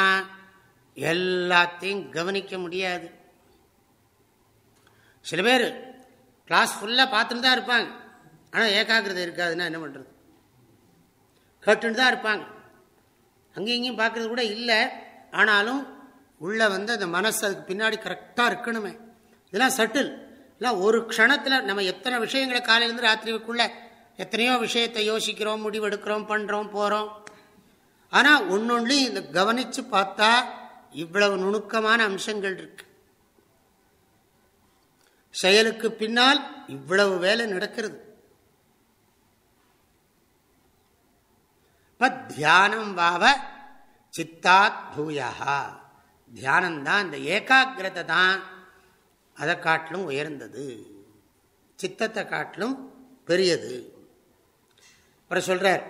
எல்லாத்தையும் கவனிக்க முடியாது. சில பேர் கிளாஸ் ஃபுல்லாக பார்த்துட்டு தான் இருப்பாங்க. ஆனால் ஏகாகிரதை இருக்காதுன்னா என்ன பண்ணுறது கேட்டுட்டு தான் இருப்பாங்க. அங்கேயும் இங்கேயும் பார்க்கறது கூட இல்லை. ஆனாலும் உள்ள வந்து அந்த மனசு அதுக்கு பின்னாடி கரெக்டாக இருக்கணுமே. இதெல்லாம் சட்டில் இல்லை ஒரு க்ஷணத்தில் நம்ம எத்தனை விஷயங்களை காலையிலேருந்து ராத்திரிக்குள்ள எத்தனையோ விஷயத்தை யோசிக்கிறோம் முடிவெடுக்கிறோம் பண்ணுறோம் போகிறோம் ஆனால் ஒன்னொன்றையும் இந்த கவனித்து பார்த்தா இவ்வளவு நுணுக்கமான அம்சங்கள் இருக்கு. செயலுக்கு பின்னால் இவ்வளவு வேலை நடக்கிறது. இப்ப தியானம் வாவ சித்தாத் பூயா. தியானம்தான் இந்த ஏகாகிரதை தான் அதை காட்டிலும் உயர்ந்தது. சித்தத்தை காட்டிலும் பெரியது. அப்புறம் சொல்கிறார்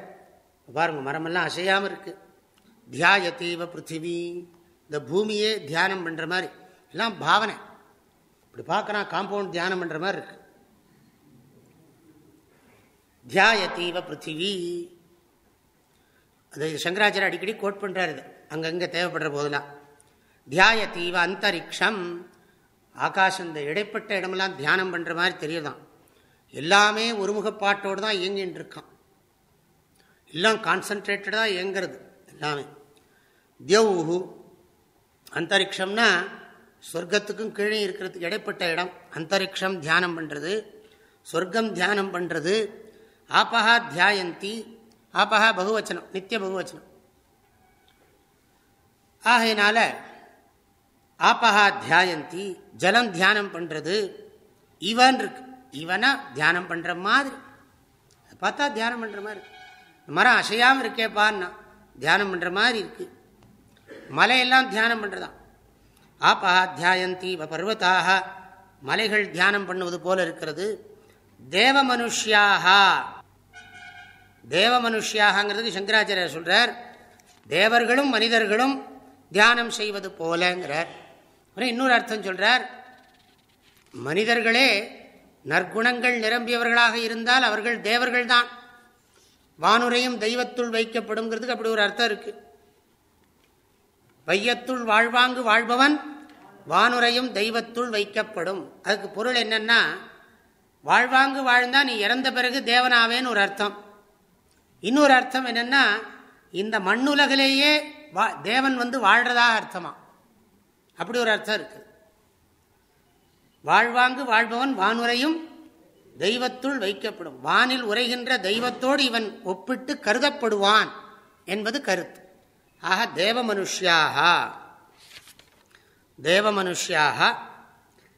பாருங்கள் மரமெல்லாம் அசையாமல் இருக்கு. தியாயத்தீவ பிருத்திவி இந்த பூமியே தியானம் பண்ணுற மாதிரி. எல்லாம் பாவனை. இப்படி பார்க்குறான் காம்பவுண்ட் தியானம் பண்ணுற மாதிரி இருக்கு. தியாயத்தீவ பிருத்திவி. அது சங்கராச்சாரிய அடிக்கடி கோட் பண்ணுறாரு இது. அங்கங்கே தேவைப்படுற போதெல்லாம். தியாயத்தீவ அந்தரிக்ஷம். ஆகாஷம் இந்த இடைப்பட்ட இடமெல்லாம் தியானம் பண்ணுற மாதிரி தெரியுதான். எல்லாமே ஒருமுகப்பாட்டோடு தான் இயங்கின்னு இருக்கான் எல்லாம் கான்சன்ட்ரேட்டடாக இயங்கிறது எல்லாமே. தியவுஹு அந்தரிக்ஷம்னா சொர்க்கத்துக்கும் கீழே இருக்கிறதுக்கு இடைப்பட்ட இடம். அந்தரிக்ஷம் தியானம் பண்ணுறது சொர்க்கம் தியானம் பண்ணுறது ஆபஹா தியாயந்தி ஆபஹா பகுவச்சனம் நித்திய பகுவச்சனம். ஆகையினால ஆபஹா தியாயந்தி ஜலம் தியானம் பண்ணுறது இவன் இருக்கு. இவனா தியானம் பண்ணுற மாதிரி. பார்த்தா தியானம் பண்ணுற மாதிரி. மரம் அசையாமல் இருக்கேப்பான்னா தியானம் பண்ணுற மாதிரி இருக்கு. மலையெல்லாம் தியானம் பண்ணுறதான் ஆபஹா தியாயந்தி பர்வத்தாக மலைகள் தியானம் பண்ணுவது போல இருக்கிறது. தேவ மனுஷியாக தேவ மனுஷியாகங்கிறதுக்கு சங்கராச்சாரியர் சொல்கிறார் தேவர்களும் மனிதர்களும் தியானம் செய்வது போலங்கிறார். இன்னொரு அர்த்தம் சொல்றார். மனிதர்களே நற்குணங்கள் நிரம்பியவர்களாக இருந்தால் அவர்கள் தேவர்கள் தான் வானுரையும் தெய்வத்துள் வைக்கப்படுங்கிறதுக்கு அப்படி ஒரு அர்த்தம் இருக்கு. வையத்துள் வாழ்வாங்கு வாழ்பவன் வானுரையும் தெய்வத்துள் வைக்கப்படும். அதுக்கு பொருள் என்னன்னா வாழ்வாங்கு வாழ்ந்தா நீ இறந்த பிறகு தேவனாவேன்னு ஒரு அர்த்தம். இன்னொரு அர்த்தம் என்னன்னா இந்த மண்ணுலகிலேயே தேவன் வந்து வாழ்றதாக அர்த்தமா? அப்படி ஒரு அர்த்தம் இருக்கு. வாழ்வாங்கு வாழ்பவன் வானுரையும் தெய்வத்துள் வைக்கப்படும். வானில் உரைகின்ற தெய்வத்தோடு இவன் ஒப்பிட்டு கருதப்படுவான் என்பது கருத்து. ஆக தேவ மனுஷியாக தேவ மனுஷியாக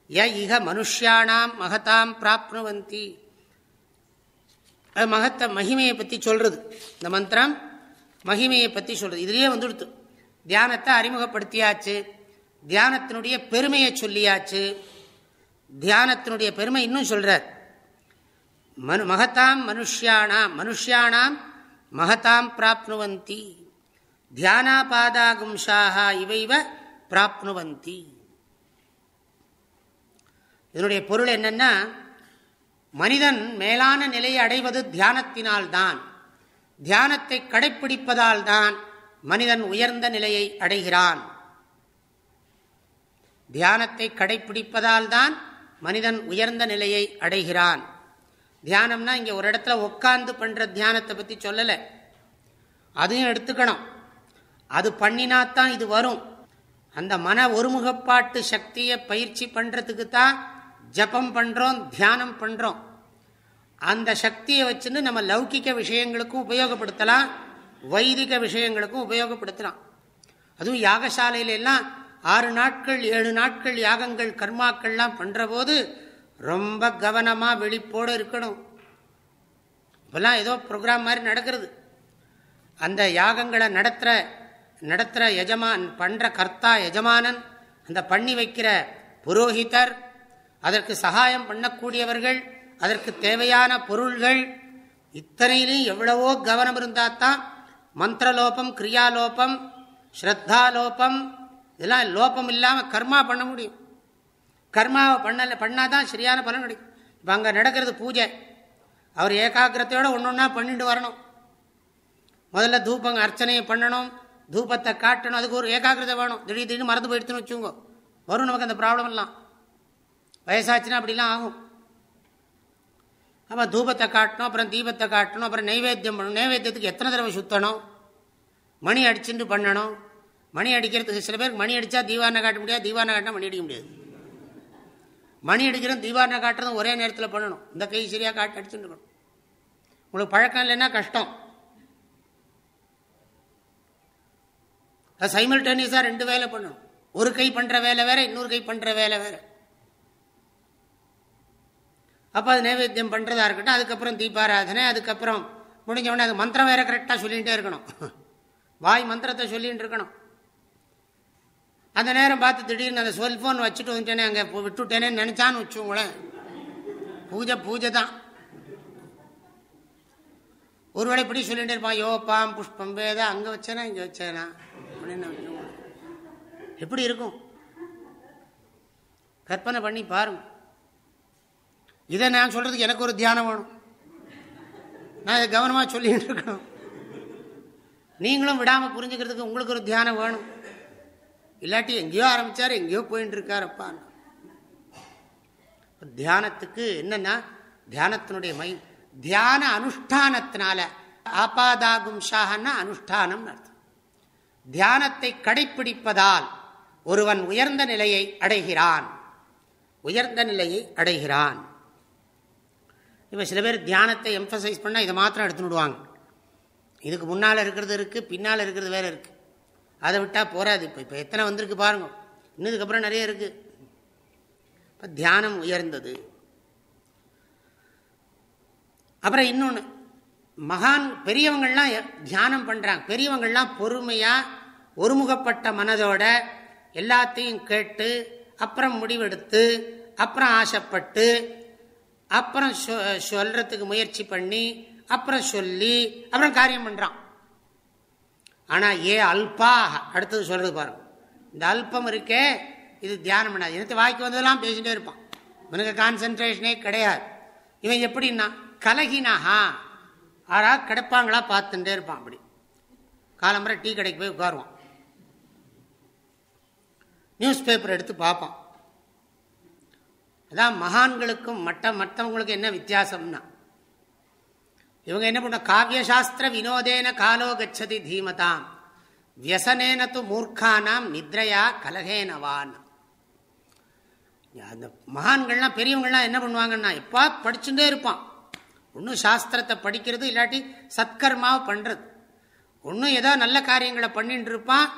ய இக மனுஷியானாம் மகத்தாம் பிராப்னுவந்தி. மகத்த மகிமையை பற்றி சொல்றது. இந்த மந்திரம் மகிமையை பற்றி சொல்றது. இதுலேயே வந்துடுத்து. தியானத்தை அறிமுகப்படுத்தியாச்சு. தியானத்தினுடைய பெருமையை சொல்லியாச்சு. தியானத்தினுடைய பெருமை இன்னும் சொல்கிறார் மனு மகத்தாம் மனுஷியானாம் மனுஷியானாம் மகத்தாம் பிராப்னுவந்தி. தியானாபாதாகும்ஷாக இவைவ பிராப்னுவந்தி. இதனுடைய பொருள் என்னன்னா மனிதன் மேலான நிலையை அடைவது தியானத்தினால்தான். தியானத்தை கடைப்பிடிப்பதால் தான் மனிதன் உயர்ந்த நிலையை அடைகிறான். தியானத்தை கடைப்பிடிப்பதால் தான் மனிதன் உயர்ந்த நிலையை அடைகிறான். தியானம்னா இங்கே ஒரு இடத்துல உட்கார்ந்து பண்ணுற தியானத்தை பற்றி சொல்லலை. அதையும் எடுத்துக்கணும். அது பண்ணினாத்தான் இது வரும். அந்த மன ஒருமுகப்பாட்டு சக்தியை பயிற்சி பண்ணுறதுக்கு தான் ஜபம் பண்ணுறோம் தியானம் பண்ணுறோம் அந்த சக்தியை வச்சுன்னு நம்ம லௌகிக்க விஷயங்களுக்கும் உபயோகப்படுத்தலாம் வைதிக விஷயங்களுக்கும் உபயோகப்படுத்தலாம். அதுவும் யாகசாலையில எல்லாம் ஆறு நாட்கள் ஏழு நாட்கள் யாகங்கள் கர்மாக்கள்லாம் பண்ணுறபோது ரொம்ப கவனமாக வெளிப்போடு இருக்கணும். இப்பெல்லாம் ஏதோ ப்ரோக்ராம் மாதிரி நடக்கிறது. அந்த யாகங்களை நடத்துகிற நடத்துகிற எஜமான் பண்ணுற கர்த்தா எஜமானன் அந்த பண்ணி வைக்கிற புரோஹிதர் அதற்கு சகாயம் பண்ணக்கூடியவர்கள் அதற்கு தேவையான பொருள்கள் இத்தனையிலையும் எவ்வளவோ கவனம் இருந்தால் தான் மந்திரலோபம் கிரியாலோபம் ஸ்ரத்தாலோபம் இதெல்லாம் லோபம் இல்லாமல் கர்மா பண்ண முடியும். கர்மாவை பண்ணலை பண்ணாதான் சரியான பலன் கிடைக்கும். இப்போ அங்கே நடக்கிறது பூஜை. அவர் ஏகாகிரத்தையோடு ஒன்று ஒன்றா பண்ணிட்டு வரணும். முதல்ல தூப்பங்க அர்ச்சனையை பண்ணணும். தூபத்தை காட்டணும். அதுக்கு ஒரு ஏகாகிரதை வேணும். திடீர் திடீர்னு மறந்து போயிடுச்சுன்னு வச்சுக்கோங்க. வரும் நமக்கு அந்த ப்ராப்ளம் எல்லாம். வயசாச்சுன்னா அப்படிலாம் ஆகும். அப்போ தூபத்தை காட்டணும் அப்புறம் தீபத்தை காட்டணும் அப்புறம் நைவேத்தியம் பண்ணணும். நைவேத்தியத்துக்கு எத்தனை தடவை சுற்றணும் மணி அடிச்சுட்டு பண்ணணும். மணி அடிக்கிறதுக்கு சில பேருக்கு மணி அடித்தா தீவானை காட்ட முடியாது தீவானை காட்டினா மணி அடிக்க முடியாது. மணி அடிக்கிறோம் தீவானை காட்டுறதும் ஒரே நேரத்தில் பண்ணணும். இந்த கை சரியாக காட்டு அடிச்சுட்டு இருக்கணும். உங்களுக்கு பழக்கம் இல்லைன்னா கஷ்டம். அது சைமல்டேனியஸாக ரெண்டு வேலை பண்ணணும். ஒரு கை பண்ணுற வேலை வேற இன்னொரு கை பண்ணுற வேலை வேற. அப்போ அது நைவேத்தியம் பண்ணுறதா இருக்கட்டும் அதுக்கப்புறம் தீபாராதனை அதுக்கப்புறம் முடிஞ்ச உடனே அது மந்திரம் வேற கரெக்டாக சொல்லிகிட்டே இருக்கணும். வாய் மந்திரத்தை சொல்லிகிட்டு இருக்கணும். அந்த நேரம் பார்த்து திடீர்னு அந்த செல்ஃபோன் வச்சுட்டு வந்துட்டேனே அங்கே விட்டுட்டேனேன்னு நினச்சான்னு வச்சுங்களேன் பூஜை பூஜை தான். ஒருவேளை இப்படி சொல்லிட்டு இருப்பான் யோப்பாம் புஷ்பம் வேத அங்கே வச்சேனா இங்கே வச்சேனா அப்படின்னு எப்படி இருக்கும்? கற்பனை பண்ணி பாருங்க. இதை நான் சொல்றதுக்கு எனக்கு ஒரு தியானம் வேணும். நான் இதை கவனமாக சொல்லிட்டு இருக்கணும். நீங்களும் விடாமல் புரிஞ்சுக்கிறதுக்கு உங்களுக்கு ஒரு தியானம் வேணும். இல்லாட்டி எங்கேயோ ஆரம்பிச்சார் எங்கேயோ போயிட்டு இருக்கார் தியானத்துக்கு என்னென்னா தியானத்தினுடைய மை தியான அனுஷ்டானத்தினால ஆபாதாகும் ஷாகன்னா அனுஷ்டானம் அர்த்தம். தியானத்தை கடைப்பிடிப்பதால் ஒருவன் உயர்ந்த நிலையை அடைகிறான். உயர்ந்த நிலையை அடைகிறான். இப்போ சில பேர் தியானத்தை எம்ஃபசைஸ் பண்ணால் இதை மாத்திரம் எடுத்துன்னு விடுவாங்க. இதுக்கு முன்னால் இருக்கிறது இருக்குது பின்னால் இருக்கிறது வேறு இருக்குது அதை விட்டால் போகாது இப்போ இப்போ எத்தனை வந்திருக்கு பாருங்க. இன்னதுக்கப்புறம் நிறைய இருக்குது இப்போ தியானம் உயர்ந்தது. அப்புறம் இன்னொன்று மகான் பெரியவங்கள்லாம் தியானம் பண்ணுறாங்க பெரியவங்கள்லாம் பொறுமையாக ஒருமுகப்பட்ட மனதோட எல்லாத்தையும் கேட்டு அப்புறம் முடிவெடுத்து அப்புறம் ஆசைப்பட்டு அப்புறம் சொல்றதுக்கு முயற்சி பண்ணி அப்புறம் சொல்லி அப்புறம் காரியம் பண்ணுறான் ஆனால் ஏ அல்பாக அடுத்தது சொல்கிறது பாருங்க. இந்த அல்பம் இருக்கே இது தியானம் பண்ணாது. எனக்கு வாய்க்கு வந்ததெல்லாம் பேசிகிட்டே இருப்பான். இவனுக்கு கான்சென்ட்ரேஷனே கிடையாது. இவன் எப்படின்னா கலகினாஹா. ஆறா கிடப்பாங்களா பார்த்துட்டே இருப்பான் அப்படி. காலம்புற டீ கடைக்கு போய் உட்காருவான். நியூஸ் பேப்பர் எடுத்து பார்ப்பான். அதான் மகான்களுக்கும் மற்ற மற்றவங்களுக்கும் என்ன வித்தியாசம்னா இவங்க என்ன பண்ண காவியசாஸ்திர வினோதேன காலோ கச்சதி தீமதாம். வியசனேன து மூர்க்கானாம் நித்ரையா கலகேனவான் அந்த மகான்கள்லாம் பெரியவங்கள்லாம் என்ன பண்ணுவாங்கன்னா எப்பா படிச்சுட்டே இருப்பான். ஒன்றும் சாஸ்திரத்தை படிக்கிறது இல்லாட்டி சத்கர்மாவை பண்ணுறது ஒன்றும் ஏதோ நல்ல காரியங்களை பண்ணிட்டு இருப்பான்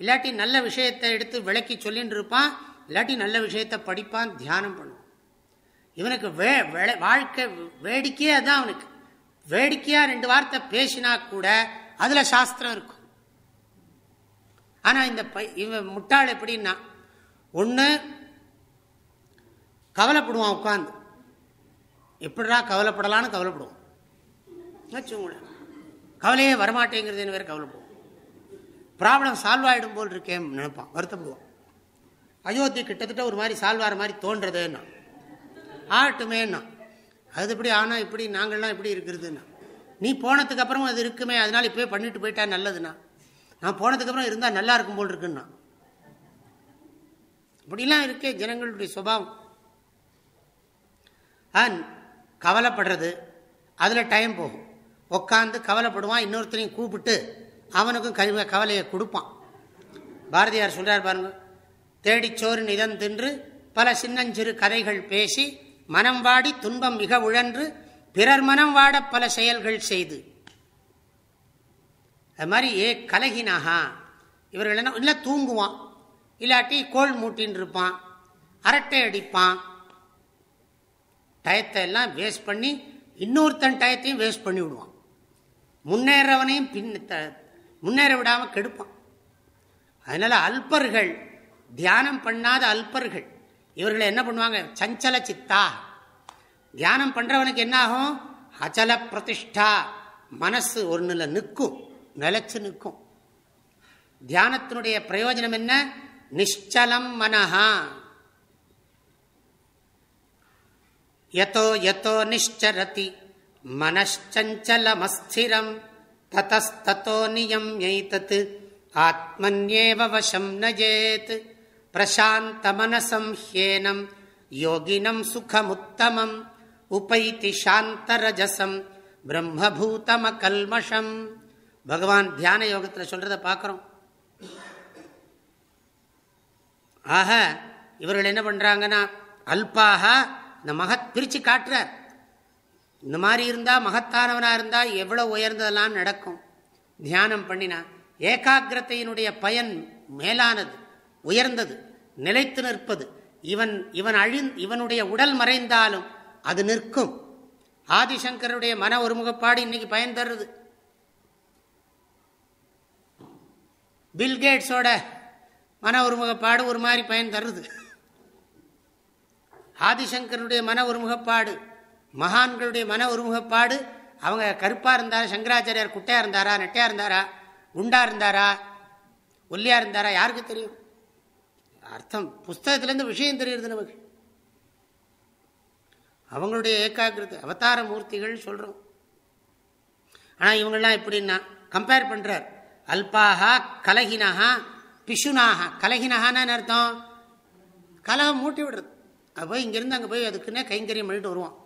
இல்லாட்டி நல்ல விஷயத்தை எடுத்து விளக்கி சொல்லிட்டு இருப்பான் இல்லாட்டி நல்ல விஷயத்தை படிப்பான் தியானம் பண்ணுவான். இவனுக்கு வே வாழ்க்கை வேடிக்கையே அதுதான் அவனுக்கு. வேடிக்கையா ரெண்டு வார்த்தை பேசினா கூட அதுல சாஸ்திரம் இருக்கும். ஆனா இந்த இவன் முட்டாள் எப்படின்னா ஒன்று கவலைப்படுவான் உட்காந்து எப்படிடா கவலைப்படலான்னு கவலைப்படுவோம் வச்சுங்களேன் கவலையே வரமாட்டேங்கிறது வேறு கவலைப்படுவோம் ப்ராப்ளம் சால்வ் ஆகிடும் போல் இருக்கேன் நினைப்பான். வருத்தப்படுவான். அயோத்தி கிட்டத்தட்ட ஒரு மாதிரி சால்வ் ஆகிற மாதிரி தோன்றதேன்னா. ஆகட்டுமேன்னா. அது இப்படி ஆனால் இப்படி நாங்கள்லாம் இப்படி இருக்கிறதுன்னா. நீ போனதுக்கு அப்புறம் அது இருக்குமே அதனால இப்போயே பண்ணிட்டு போயிட்டா நல்லதுண்ணா. நான் போனதுக்கு அப்புறம் இருந்தால் நல்லா இருக்கும் போல் இருக்குன்னா. இப்படிலாம் இருக்கே ஜனங்களுடைய சுபாவம். கவலைப்படுறது அதில் டைம் போகும். உட்காந்து கவலைப்படுவான் இன்னொருத்தரையும் கூப்பிட்டு அவனுக்கும் கழிவ கவலையை கொடுப்பான். பாரதியார் சொல்றார் பாருங்க தேடிச்சோறு நிதம் தின்று பல சின்னஞ்சிறு கதைகள் பேசி மனம் வாடி துன்பம் மிக உழன்று பிறர் மனம் வாட பல செயல்கள் செய்து. அது மாதிரி ஏ கலகினாகா. இவர்கள் என்ன இல்லை தூங்குவான். இல்லாட்டி கோல் மூட்டின்னு இருப்பான் அரட்டை அடிப்பான். டயத்தை எல்லாம் வேஸ்ட் பண்ணி இன்னொருத்தன் டயத்தையும் வேஸ்ட் பண்ணி விடுவான். முன்னேறவனையும் பின் முன்னேற விடாமல் கெடுப்பான். அதனால அல்பர்கள் தியானம் பண்ணாத அல்பர்கள் இவர்களை என்ன பண்ணுவாங்க? சஞ்சல சித்தா. தியானம் பண்றவனுக்கு என்ன ஆகும் அச்சல பிரதிஷ்டா. மனசு ஒன்றுல நிற்கும். நிலைச்சு நிற்கும். தியானத்தினுடைய பிரயோஜனம் என்ன? நிச்சலம் மனஹா. யதோ யதோ நிச்சரதி மனச்சஞ்சலமஸ்திரம். ததஸ்தோ நியம் எய்தத் ஆத்மன்யேவ வசம் நஜேத். பிரசாந்தமனசம் ஹேனம் யோகினம் சுகமுத்தமம் உபைத்தி சாந்தரஜசம் பிரம்மபூதம கல்மஷம் பகவான் தியான யோகத்தில் சொல்கிறத பார்க்குறோம் ஆக இவர்கள் என்ன பண்ணுறாங்கன்னா அல்பாக இந்த மகத் பிரித்து காட்டுறார். இந்த மாதிரி இருந்தால் மகத்தானவனாக இருந்தால் எவ்வளோ உயர்ந்ததெல்லாம் நடக்கும். தியானம் பண்ணினா ஏகாகிரத்தையினுடைய பயன் மேலானது. உயர்ந்தது நிலைத்து நிற்பது. இவன் இவன் அழி இவனுடைய உடல் மறைந்தாலும் அது நிற்கும். ஆதிசங்கருடைய மன ஒருமுகப்பாடு இன்னைக்கு பயன் தருது. பில்கேட்ஸோட மன ஒருமுகப்பாடு ஒரு மாதிரி பயன் தருது. ஆதிசங்கருடைய மன ஒருமுகப்பாடு மகான்களுடைய மன ஒருமுகப்பாடு அவங்க கருப்பாக இருந்தாரா சங்கராச்சாரியார் குட்டையாக இருந்தாரா நெட்டையாக இருந்தாரா குண்டா இருந்தாரா ஒல்லியாக இருந்தாரா யாருக்கு தெரியும்? அர்த்தம். புஸ்தகத்திலேருந்து விஷயம் தெரியுது நமக்கு. அவங்களுடைய ஏகாகிரதை அவதார மூர்த்திகள் சொல்கிறோம் ஆனால் இவங்கள்லாம் எப்படின்னா கம்பேர் பண்ணுறார் அல்பாகா கலகினஹா பிஷுனாகா கலகினஹான்னு அர்த்தம்? கலகம் மூட்டி விடுறது. அப்போ இங்கேருந்து அங்கே போய் அதுக்குன்னே கைங்கரியம் பண்ணிட்டு வருவான்.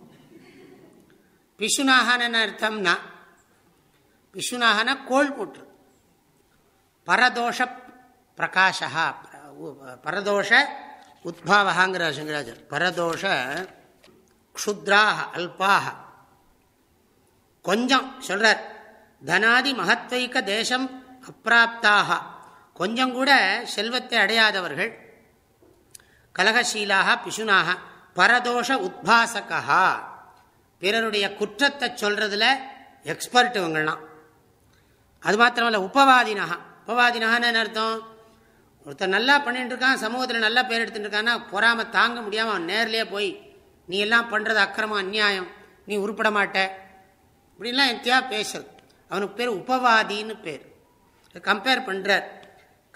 பிஷுனாகன்னு அர்த்தம்னா பிஷுனாகனா கோல் போட்டுரு. பரதோஷ பிரகாஷா பரதோஷ உத்பாவகாங்கிற சங்கராஜர் பரதோஷ க்ஷுத்ராக அல்பாக கொஞ்சம் சொல்றார். தனாதி மகத்வைக்க தேசம் அப்பிராப்தாக கொஞ்சம் கூட செல்வத்தை அடையாதவர்கள் கலகசீலாக பிசுனாக பரதோஷ உத்பாசகா பிறருடைய குற்றத்தை சொல்றதுல எக்ஸ்பர்ட் இவங்கள்லாம். அது மாத்திரமல்ல உபவாதினகா உபவாதினகான்னு அர்த்தம்? ஒருத்தர் நல்லா பண்ணிட்டு இருக்கான் சமூகத்தில் நல்லா பேர் எடுத்துட்டு இருக்கான்னா பொறாம தாங்க முடியாமல் அவன் நேர்லேயே போய் நீ எல்லாம் பண்ணுறது அக்கிரமம் அந்நியாயம் நீ உருப்பட மாட்ட. இப்படின்லாம் எத்தியா பேசுறது. அவனுக்கு பேர் உபவாதின்னு பேர். கம்பேர் பண்ணுறார்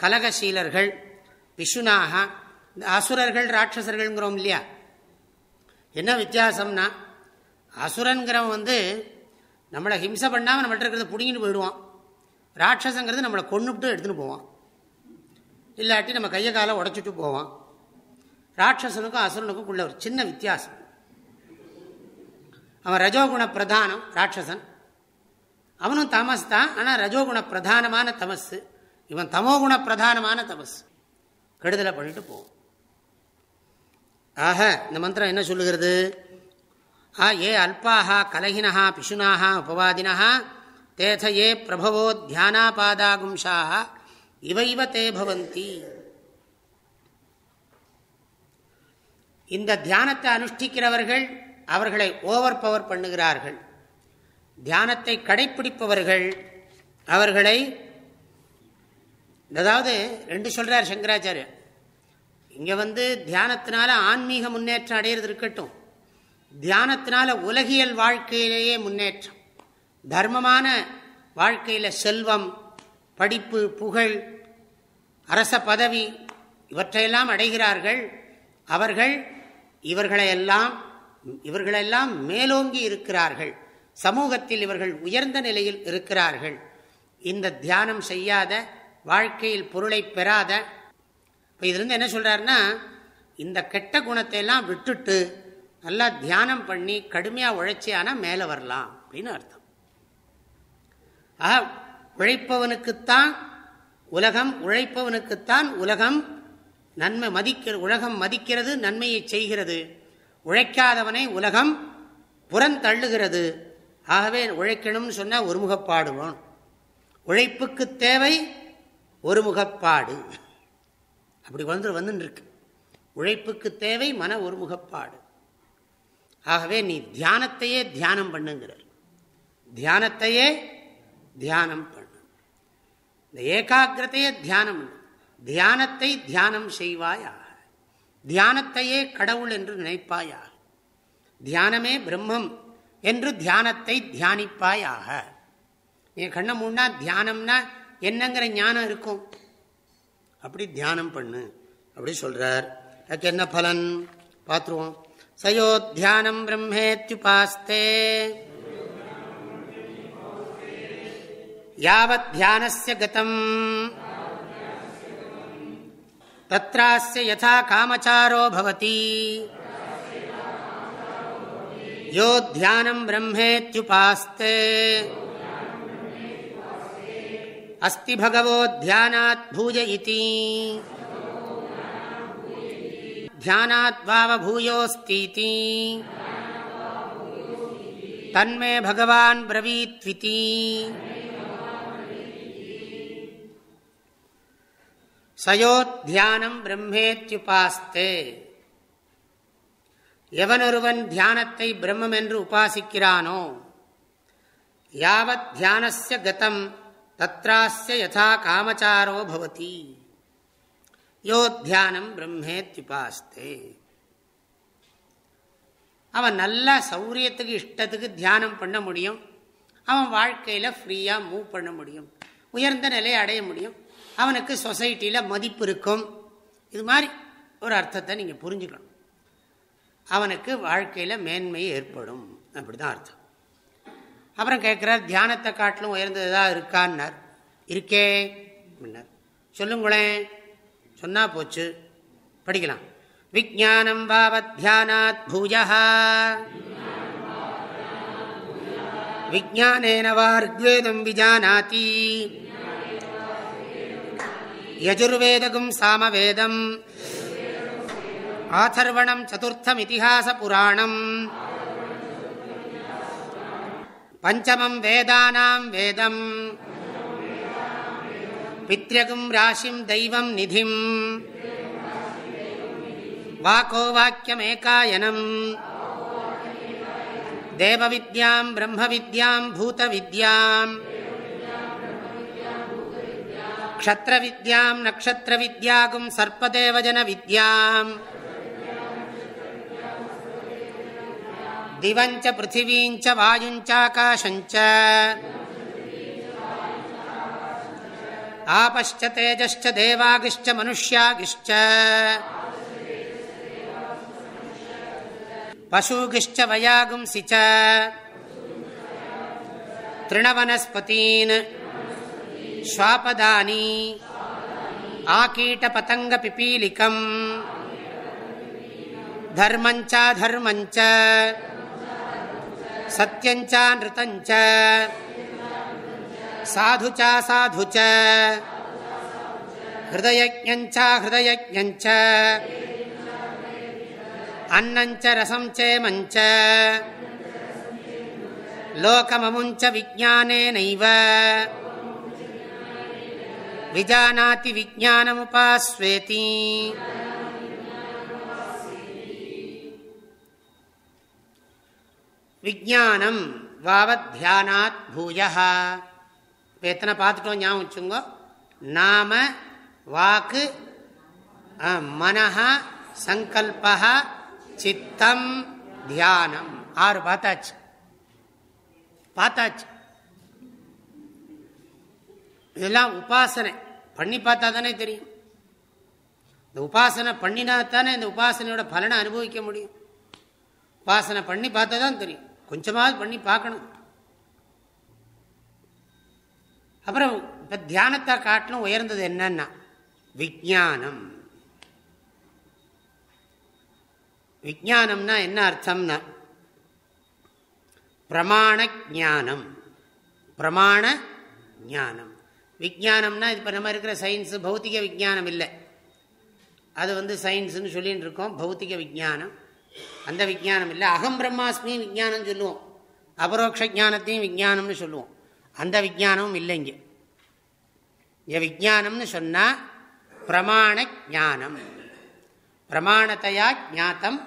கலகசீலர்கள் விஷ்ணுனாக இந்த அசுரர்கள் ராட்சசர்கள்ங்கிறோம் இல்லையா? என்ன வித்தியாசம்னா அசுரங்கிறவன் வந்து நம்மளை ஹிம்சை பண்ணாமல் நம்மள்ட்ட இருக்கிறத பிடிங்கிட்டு போயிடுவான். ராட்சசங்கிறது நம்மளை கொண்டுட்டு எடுத்துன்னு போவான். இல்லாட்டி நம்ம கையை காலை உடச்சிட்டு போவான் ராட்சசனுக்கும் அசுரனுக்கும் உள்ள ஒரு சின்ன வித்தியாசம். அவன் ரஜோகுண பிரதானம் ராட்சசன். அவனும் தமஸ் தான் ஆனால் ரஜோகுண பிரதானமான தமஸ் இவன் தமோகுண பிரதானமான தமஸ். கெடுதலை பண்ணிட்டு போவோம். ஆக இந்த மந்திரம் என்ன சொல்லுகிறது? ஆ ஏ அல்பாக கலகினா பிசுனாக உபவாதினா தேத ஏ பிரபவோ இவைவ தே பவந்தி. இந்த தியானத்தை அனுஷ்டிக்கிறவர்கள் அவர்களை ஓவர் பவர் பண்ணுகிறார்கள். தியானத்தை கடைப்பிடிப்பவர்கள் அவர்களை அதாவது ரெண்டு சொல்றார் சங்கராச்சாரியர் இங்கே வந்து தியானத்தினால ஆன்மீக முன்னேற்றம் அடையிறது இருக்கட்டும். தியானத்தினால உலகியல் வாழ்க்கையிலேயே முன்னேற்றம். தர்மமான வாழ்க்கையில் செல்வம் படிப்பு புகழ் அரச பதவி இவற்றையெல்லாம் அடைகிறார்கள். அவர்கள் இவர்களையெல்லாம் இவர்களெல்லாம் மேலோங்கி இருக்கிறார்கள். சமூகத்தில் இவர்கள் உயர்ந்த நிலையில் இருக்கிறார்கள். இந்த தியானம் செய்யாத வாழ்க்கையில் பொருளை பெறாத இப்போ இதுலேருந்து என்ன சொல்கிறாருன்னா இந்த கெட்ட குணத்தை எல்லாம் விட்டுட்டு நல்லா தியானம் பண்ணி கடுமையாக உழைச்சி ஆனால் மேலே வரலாம் அப்படின்னு அர்த்தம். ஆக உழைப்பவனுக்குத்தான் உலகம் உழைப்பவனுக்குத்தான் உலகம். நன்மை மதிக்கிற உலகம் மதிக்கிறது நன்மையை செய்கிறது. உழைக்காதவனை உலகம் புறந்தள்ளுகிறது ஆகவே உழைக்கணும்னு சொன்னால் ஒருமுகப்பாடுவோம் உழைப்புக்கு தேவை ஒருமுகப்பாடு. அப்படி வந்து வந்துருக்கு உழைப்புக்கு தேவை மன ஒருமுகப்பாடு. ஆகவே நீ தியானத்தையே தியானம் பண்ணுங்கிறார். தியானத்தையே தியானம் பண்ணு. இந்த ஏகாகிரதையே தியானம் தியானத்தை தியானம் செய்வாயாக தியானத்தையே கடவுள் என்று நினைப்பாயாக தியானமே பிரம்மம் என்று தியானத்தை தியானிப்பாயாக. நீ கண்ண மூணா தியானம்னா என்னங்கிற ஞானம் இருக்கும். அப்படி தியானம் பண்ணு. அப்படி சொல்றார். அதுக்கு என்ன பலன்? பார்த்துருவோம். சயோத்தியானம் பிரம்மேத்யுபாஸ்தே. यावध्यानस्य गतम्। तत्रास्य यथा कामचारो भवति। यो ध्यानं ब्रह्मेत्युपास्ते। अस्ति भगवो ध्यानात् भूय इति। ध्यानाद्वावभूयोऽस्तीति तन्मे भगवान् ब्रवीत्विति। சயோத்தியானம் பிரம்மேத்யுபாஸ்தே. எவனொருவன் தியானத்தை பிரம்மம் என்று உபாசிக்கிறானோ யாவத் தியானஸ்ய கதம் தத்ராஸ்ய யதா காமச்சாரோ பவதி. யோத்தியானம் பிரம்மேத்யுபாஸ்தே. அவன் நல்ல சௌரியத்துக்கு இஷ்டத்துக்கு தியானம் பண்ண முடியும். அவன் வாழ்க்கையில் ஃப்ரீயாக மூவ் பண்ண முடியும். உயர்ந்த நிலையை அடைய முடியும். அவனுக்கு சொசைட்டியில் மதிப்பு இருக்கும். இது மாதிரி ஒரு அர்த்தத்தை நீங்கள் புரிஞ்சுக்கணும். அவனுக்கு வாழ்க்கையில் மேன்மை ஏற்படும். அப்படி தான் அர்த்தம். அப்புறம் கேட்குறார் தியானத்தை காட்டிலும் உயர்ந்ததாக இருக்கான்னார். இருக்கே அப்படின்னார். சொல்லுங்களேன். சொன்னா போச்சு. படிக்கலாம். விஜானம் பாவத்யானாத் பூஜா விஜானேன வா ரிக்வேதம் விஜானாதி. யஜுர்வேதகும் சாமவேதம் ஆதர்வணம் சதுர்த்தம் இதிஹாச புராணம் பஞ்சமம் வேதானாம் வேதம் பித்யகும் ராசிம் தெய்வம் நிதிம் வாக்கோ வாக்கியமேகாயனம் தேவவித்யாம் நக்ஷத்திர வித்யாம் நக்ஷத்திர வித்யாகும் சர்ப்பதேவஜன வித்யாம் திவஞ்ச பிருத்திவீஞ்ச வாயுஞ்சாகாஷஞ்ச. ஆபச்ச தேஜச்ச தேவாகிஷ்ட மனுஷியாகிஷ்ட பசூகிஷ்ட வயாகும்சி திருணவனஸ்பதீன். ஸ்வாபதானி. ஆகீட்டபதங்கபிபீலிக்கம் தர்மஞ்சாதர்மஞ்ச சத்தியஞ்சாநிருத்தஞ்ச சாதுச்சா சாதுச்ச. ஹிருதயஜஞ்சா ஹிருதயஜஞ்ச அன்னஞ்ச ரசம் சேமஞ்ச லோகமமுஞ்ச விஜானேனைவ விஜானாதி விஜானமுபாஸ்வேதி விஜானம் வாவத் தியானாத் பூயா இப்போ எத்தனை பார்த்துட்டோம் ஞாபகம் வச்சுங்கோ. நாம வாக்கு மனஹா சங்கல்பா சித்தம் தியானம். ஆறு பார்த்தாச்சு பார்த்தாச்சு இதெல்லாம் உபாசனை. பண்ணி பார்த்தா தானே தெரியும். இந்த உபாசனை பண்ணினா தானே இந்த உபாசனையோட பலனை அனுபவிக்க முடியும். உபாசனை பண்ணி பார்த்தா தான் தெரியும். கொஞ்சமாவது பண்ணி பார்க்கணும். அப்புறம் இப்போ தியானத்தை காட்டிலும் உயர்ந்தது என்னன்னா விஜானம் விஜானம்னா என்ன அர்த்தம்னா பிரமாண ஜானம் பிரமாண ஜானம் விஜானம்னா இப்போ நம்ம இருக்கிற சயின்ஸு பௌத்திக விஜானம் இல்லை. அது வந்து சயின்ஸுன்னு சொல்லின்னு இருக்கோம். பௌத்திக விஜானம் அந்த விஜானம் இல்லை. அகம் பிரம்மாஸ்மி விஜானம் சொல்லுவோம். அபரோக்ஷ ஜானத்தையும் விஜானம்னு சொல்லுவோம். அந்த விஜானமும் இல்லை இங்கே. இங்கே விஜானம்னு சொன்னால் பிரமாண ஜானம் பிரமாணத்தையா ஜாத்தம்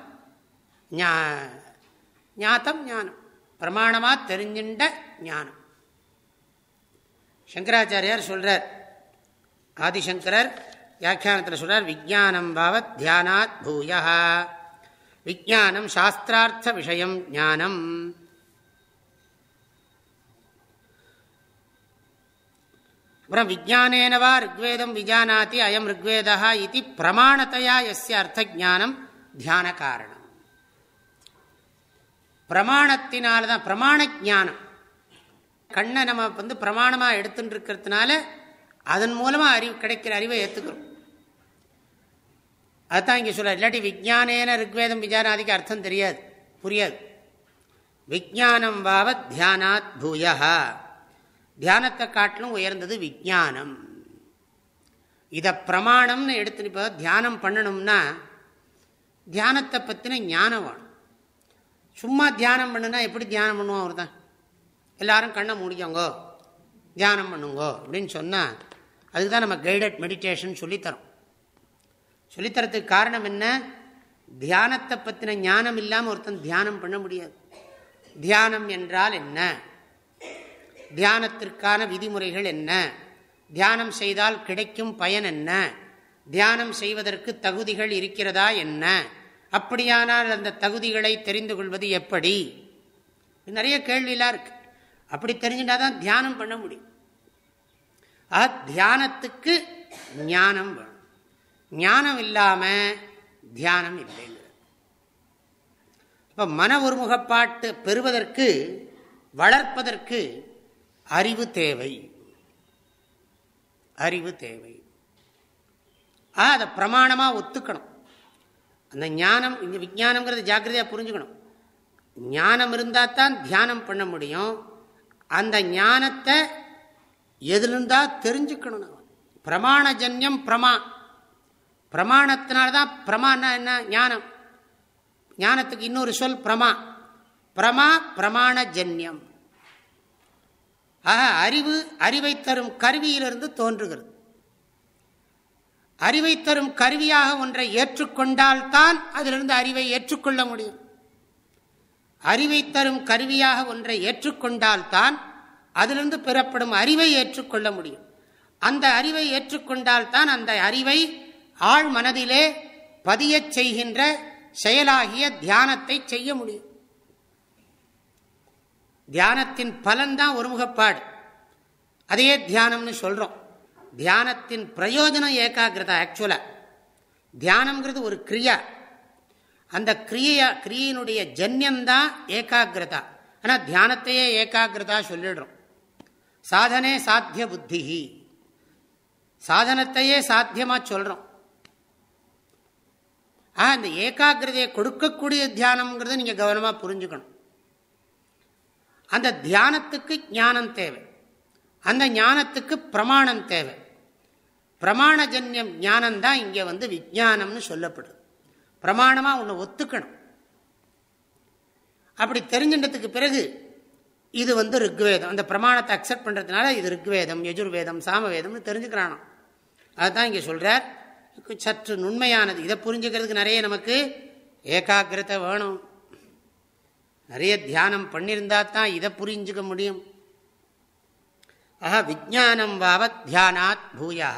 ஞாத்தம் ஞானம். பிரமாணமாக தெரிஞ்சின்ற ஞானம். சங்கராச்சாரியார் சொல்றார். ஆதிசங்கரர் வியாக்கியானத்தில் சொல்றார் விஜானம் பாவத் தியானாத் பூயா விஜானம் சாஸ்திரார்த்த விஷயம் ஞானம். அப்புறம் விஜானேனவா ருக்வேதம் விஜானாதி அயம் ருக்வேதா இது பிரமாணத்தையா எஸ்ய அர்த்த ஜானம் தியான காரணம். பிரமாணத்தினால்தான் பிரமாண ஜானம் கண்ணை நம்ம வந்து பிரமாணமாக எடுத்துட்டு இருக்கிறதுனால அதன் மூலமாக அறிவு கிடைக்கிற அறிவை ஏற்றுக்கிறோம் அதுதான் இங்கே சொல்ல இல்லாட்டி விஜானேன ரிக்வேதம் விஜானாதிக்கு அர்த்தம் தெரியாது. புரியாது. விஜானம் வாவ தியானாத் பூயா தியானத்தை காட்டிலும் உயர்ந்தது விஜானம் இதை பிரமாணம்னு எடுத்து இப்போ தியானம் பண்ணணும்னா தியானத்தை பற்றின ஞானம் வேணும். சும்மா தியானம் பண்ணுனா எப்படி தியானம் பண்ணுவோம் அவர் தான் எல்லாரும் கண்ணை மூடிக்கோங்கோ. தியானம் பண்ணுங்கோ. அப்படின்னு சொன்னால் அதுக்கு தான் நம்ம கைடட் மெடிடேஷன் சொல்லித்தரோம். சொல்லித்தரத்துக்கு காரணம் என்ன? தியானத்தை பற்றின ஞானம் இல்லாமல் ஒருத்தன் தியானம் பண்ண முடியாது. தியானம் என்றால் என்ன? தியானத்திற்கான விதிமுறைகள் என்ன? தியானம் செய்தால் கிடைக்கும் பயன் என்ன? தியானம் செய்வதற்கு தகுதிகள் இருக்கிறதா என்ன? அப்படியானால் அந்த தகுதிகளை தெரிந்து கொள்வது எப்படி? நிறைய கேள்வியெல்லாம் இருக்கு. அப்படி தெரிஞ்சுட்டா தான் தியானம் பண்ண முடியும். ஆக தியானத்துக்கு ஞானம் வேணும். ஞானம் இல்லாம தியானம் இல்லைங்க இப்போ மன ஒருமுகப்பாட்டு பெறுவதற்கு வளர்ப்பதற்கு அறிவு தேவை. அறிவு தேவை. அதை பிரமாணமா ஒத்துக்கணும். அந்த ஞானம் இங்கே விஜானம்ங்கிறது ஜாக்கிரதையா புரிஞ்சுக்கணும். ஞானம் இருந்தால் தான் தியானம் பண்ண முடியும். அந்த ஞானத்தை எதுலிருந்தா தெரிஞ்சுக்கணும் பிரமாணஜன்யம் பிரமா. பிரமாணத்தினால்தான் பிரமான்னா என்ன ஞானம். ஞானத்துக்கு இன்னொரு சொல் பிரமா. பிரமா பிரமாணஜன்யம் ஆக அறிவு அறிவை தரும் கருவியிலிருந்து தோன்றுகிறது. அறிவை தரும் கருவியாக ஒன்றை ஏற்றுக்கொண்டால்தான் அதிலிருந்து அறிவை ஏற்றுக்கொள்ள முடியும். அறிவை தரும் கருவியாக ஒன்றை ஏற்றுக்கொண்டால்தான் அதிலிருந்து பெறப்படும் அறிவை ஏற்றுக்கொள்ள முடியும். அந்த அறிவை ஏற்றுக்கொண்டால்தான் அந்த அறிவை ஆழ் மனதிலே பதியச் செய்கின்ற செயலாகிய தியானத்தை செய்ய முடியும். தியானத்தின் பலன்தான் ஒருமுகப்பாடு. அதையே தியானம்னு சொல்றோம். தியானத்தின் பிரயோஜனம் ஏகாகிரதா ஆக்சுவலா தியானம்ங்கிறது ஒரு கிரியா. அந்த கிரியா கிரியையினுடைய ஜன்யம்தான் ஏகாகிரதா. ஆனால் தியானத்தையே ஏகாகிரதா சொல்லிடுறோம். சாதனே சாத்திய புத்தி. சாதனத்தையே சாத்தியமாக சொல்கிறோம் ஆ இந்த ஏகாகிரதையை கொடுக்கக்கூடிய தியானம்ங்கிறத நீங்கள் கவனமாக புரிஞ்சுக்கணும். அந்த தியானத்துக்கு ஞானம் தேவை. அந்த ஞானத்துக்கு பிரமாணம் தேவை. பிரமாணஜன்யம் ஞானம் தான் வந்து விஜானம்னு சொல்லப்படுது. பிரமாணமாக ஒன்று ஒத்துக்கணும். அப்படி தெரிஞ்சின்றதுக்கு பிறகு இது வந்து ருக்வேதம். அந்த பிரமாணத்தை அக்செப்ட் பண்ணுறதுனால இது ருக்வேதம் யஜுர்வேதம் சாமவேதம்னு தெரிஞ்சுக்கிறானோ அதுதான் இங்கே சொல்கிறார் சற்று நுண்மையானது. இதை புரிஞ்சுக்கிறதுக்கு நிறைய நமக்கு ஏகாகிரத்தை வேணும். நிறைய தியானம் பண்ணியிருந்தா தான் இதை புரிஞ்சுக்க முடியும். ஆஹா விஜானம் வாவத் தியானாத் பூயா.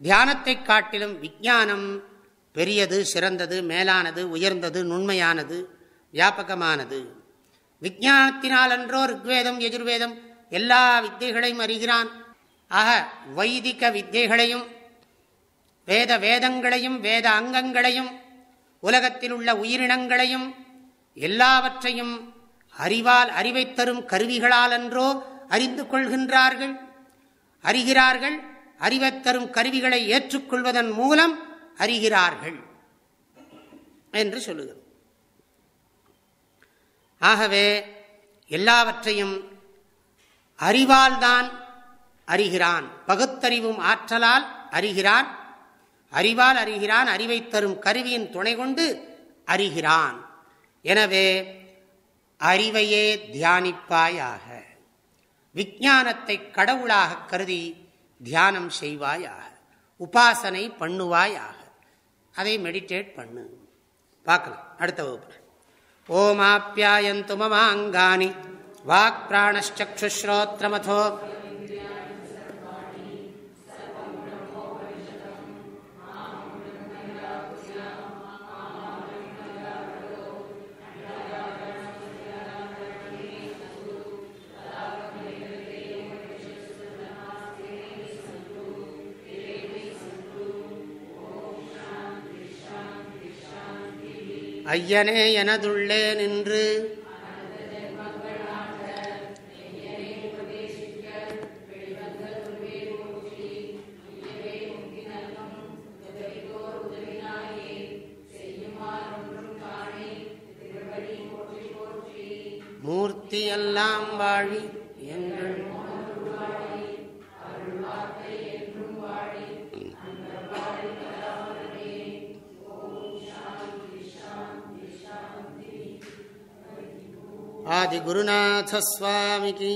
தியானத்தை காட்டிலும் விஜானம் பெரியது சிறந்தது மேலானது உயர்ந்தது நுண்மையானது வியாபகமானது. விஜானத்தினால் அன்றோ ருக்வேதம் எஜுர்வேதம் எல்லா வித்தைகளையும் அறிகிறான். ஆக வைதிக வித்தைகளையும் வேத வேதங்களையும் வேத அங்கங்களையும் உலகத்தில் உள்ள உயிரினங்களையும் எல்லாவற்றையும் அறிவால் அறிவை தரும் கருவிகளால் அன்றோ அறிந்து கொள்கின்றார்கள். அறிகிறார்கள் அறிவை தரும் கருவிகளை ஏற்றுக்கொள்வதன் மூலம் அறிகிறார்கள் என்று சொல்லுகிறது ஆகவே எல்லாவற்றையும் அறிவால் தான் அறிகிறான். பகுத்தறிவும் ஆற்றலால் அறிகிறான். அறிவால் அறிகிறான் அறிவை தரும் கருவியின் துணை கொண்டு அறிகிறான். எனவே அறிவையே தியானிப்பாயாக. விஜானத்தை கடவுளாக கருதி தியானம் செய்வாயாக. உபாசனை பண்ணுவாயாக. அதை மெடிடேட் பண்ணு. பார்க்கலாம். அடுத்த வகுப்பு. ஓமாப்பியாயந்து மமாங்கானி வாக் பிராணச்சுஸ்ரோத்திரமதோ ஐயனே எனதுள்ளே நின்று. மூர்த்தியெல்லாம் வாழி எங்கள் आदिगुरुनाथस्वामिकी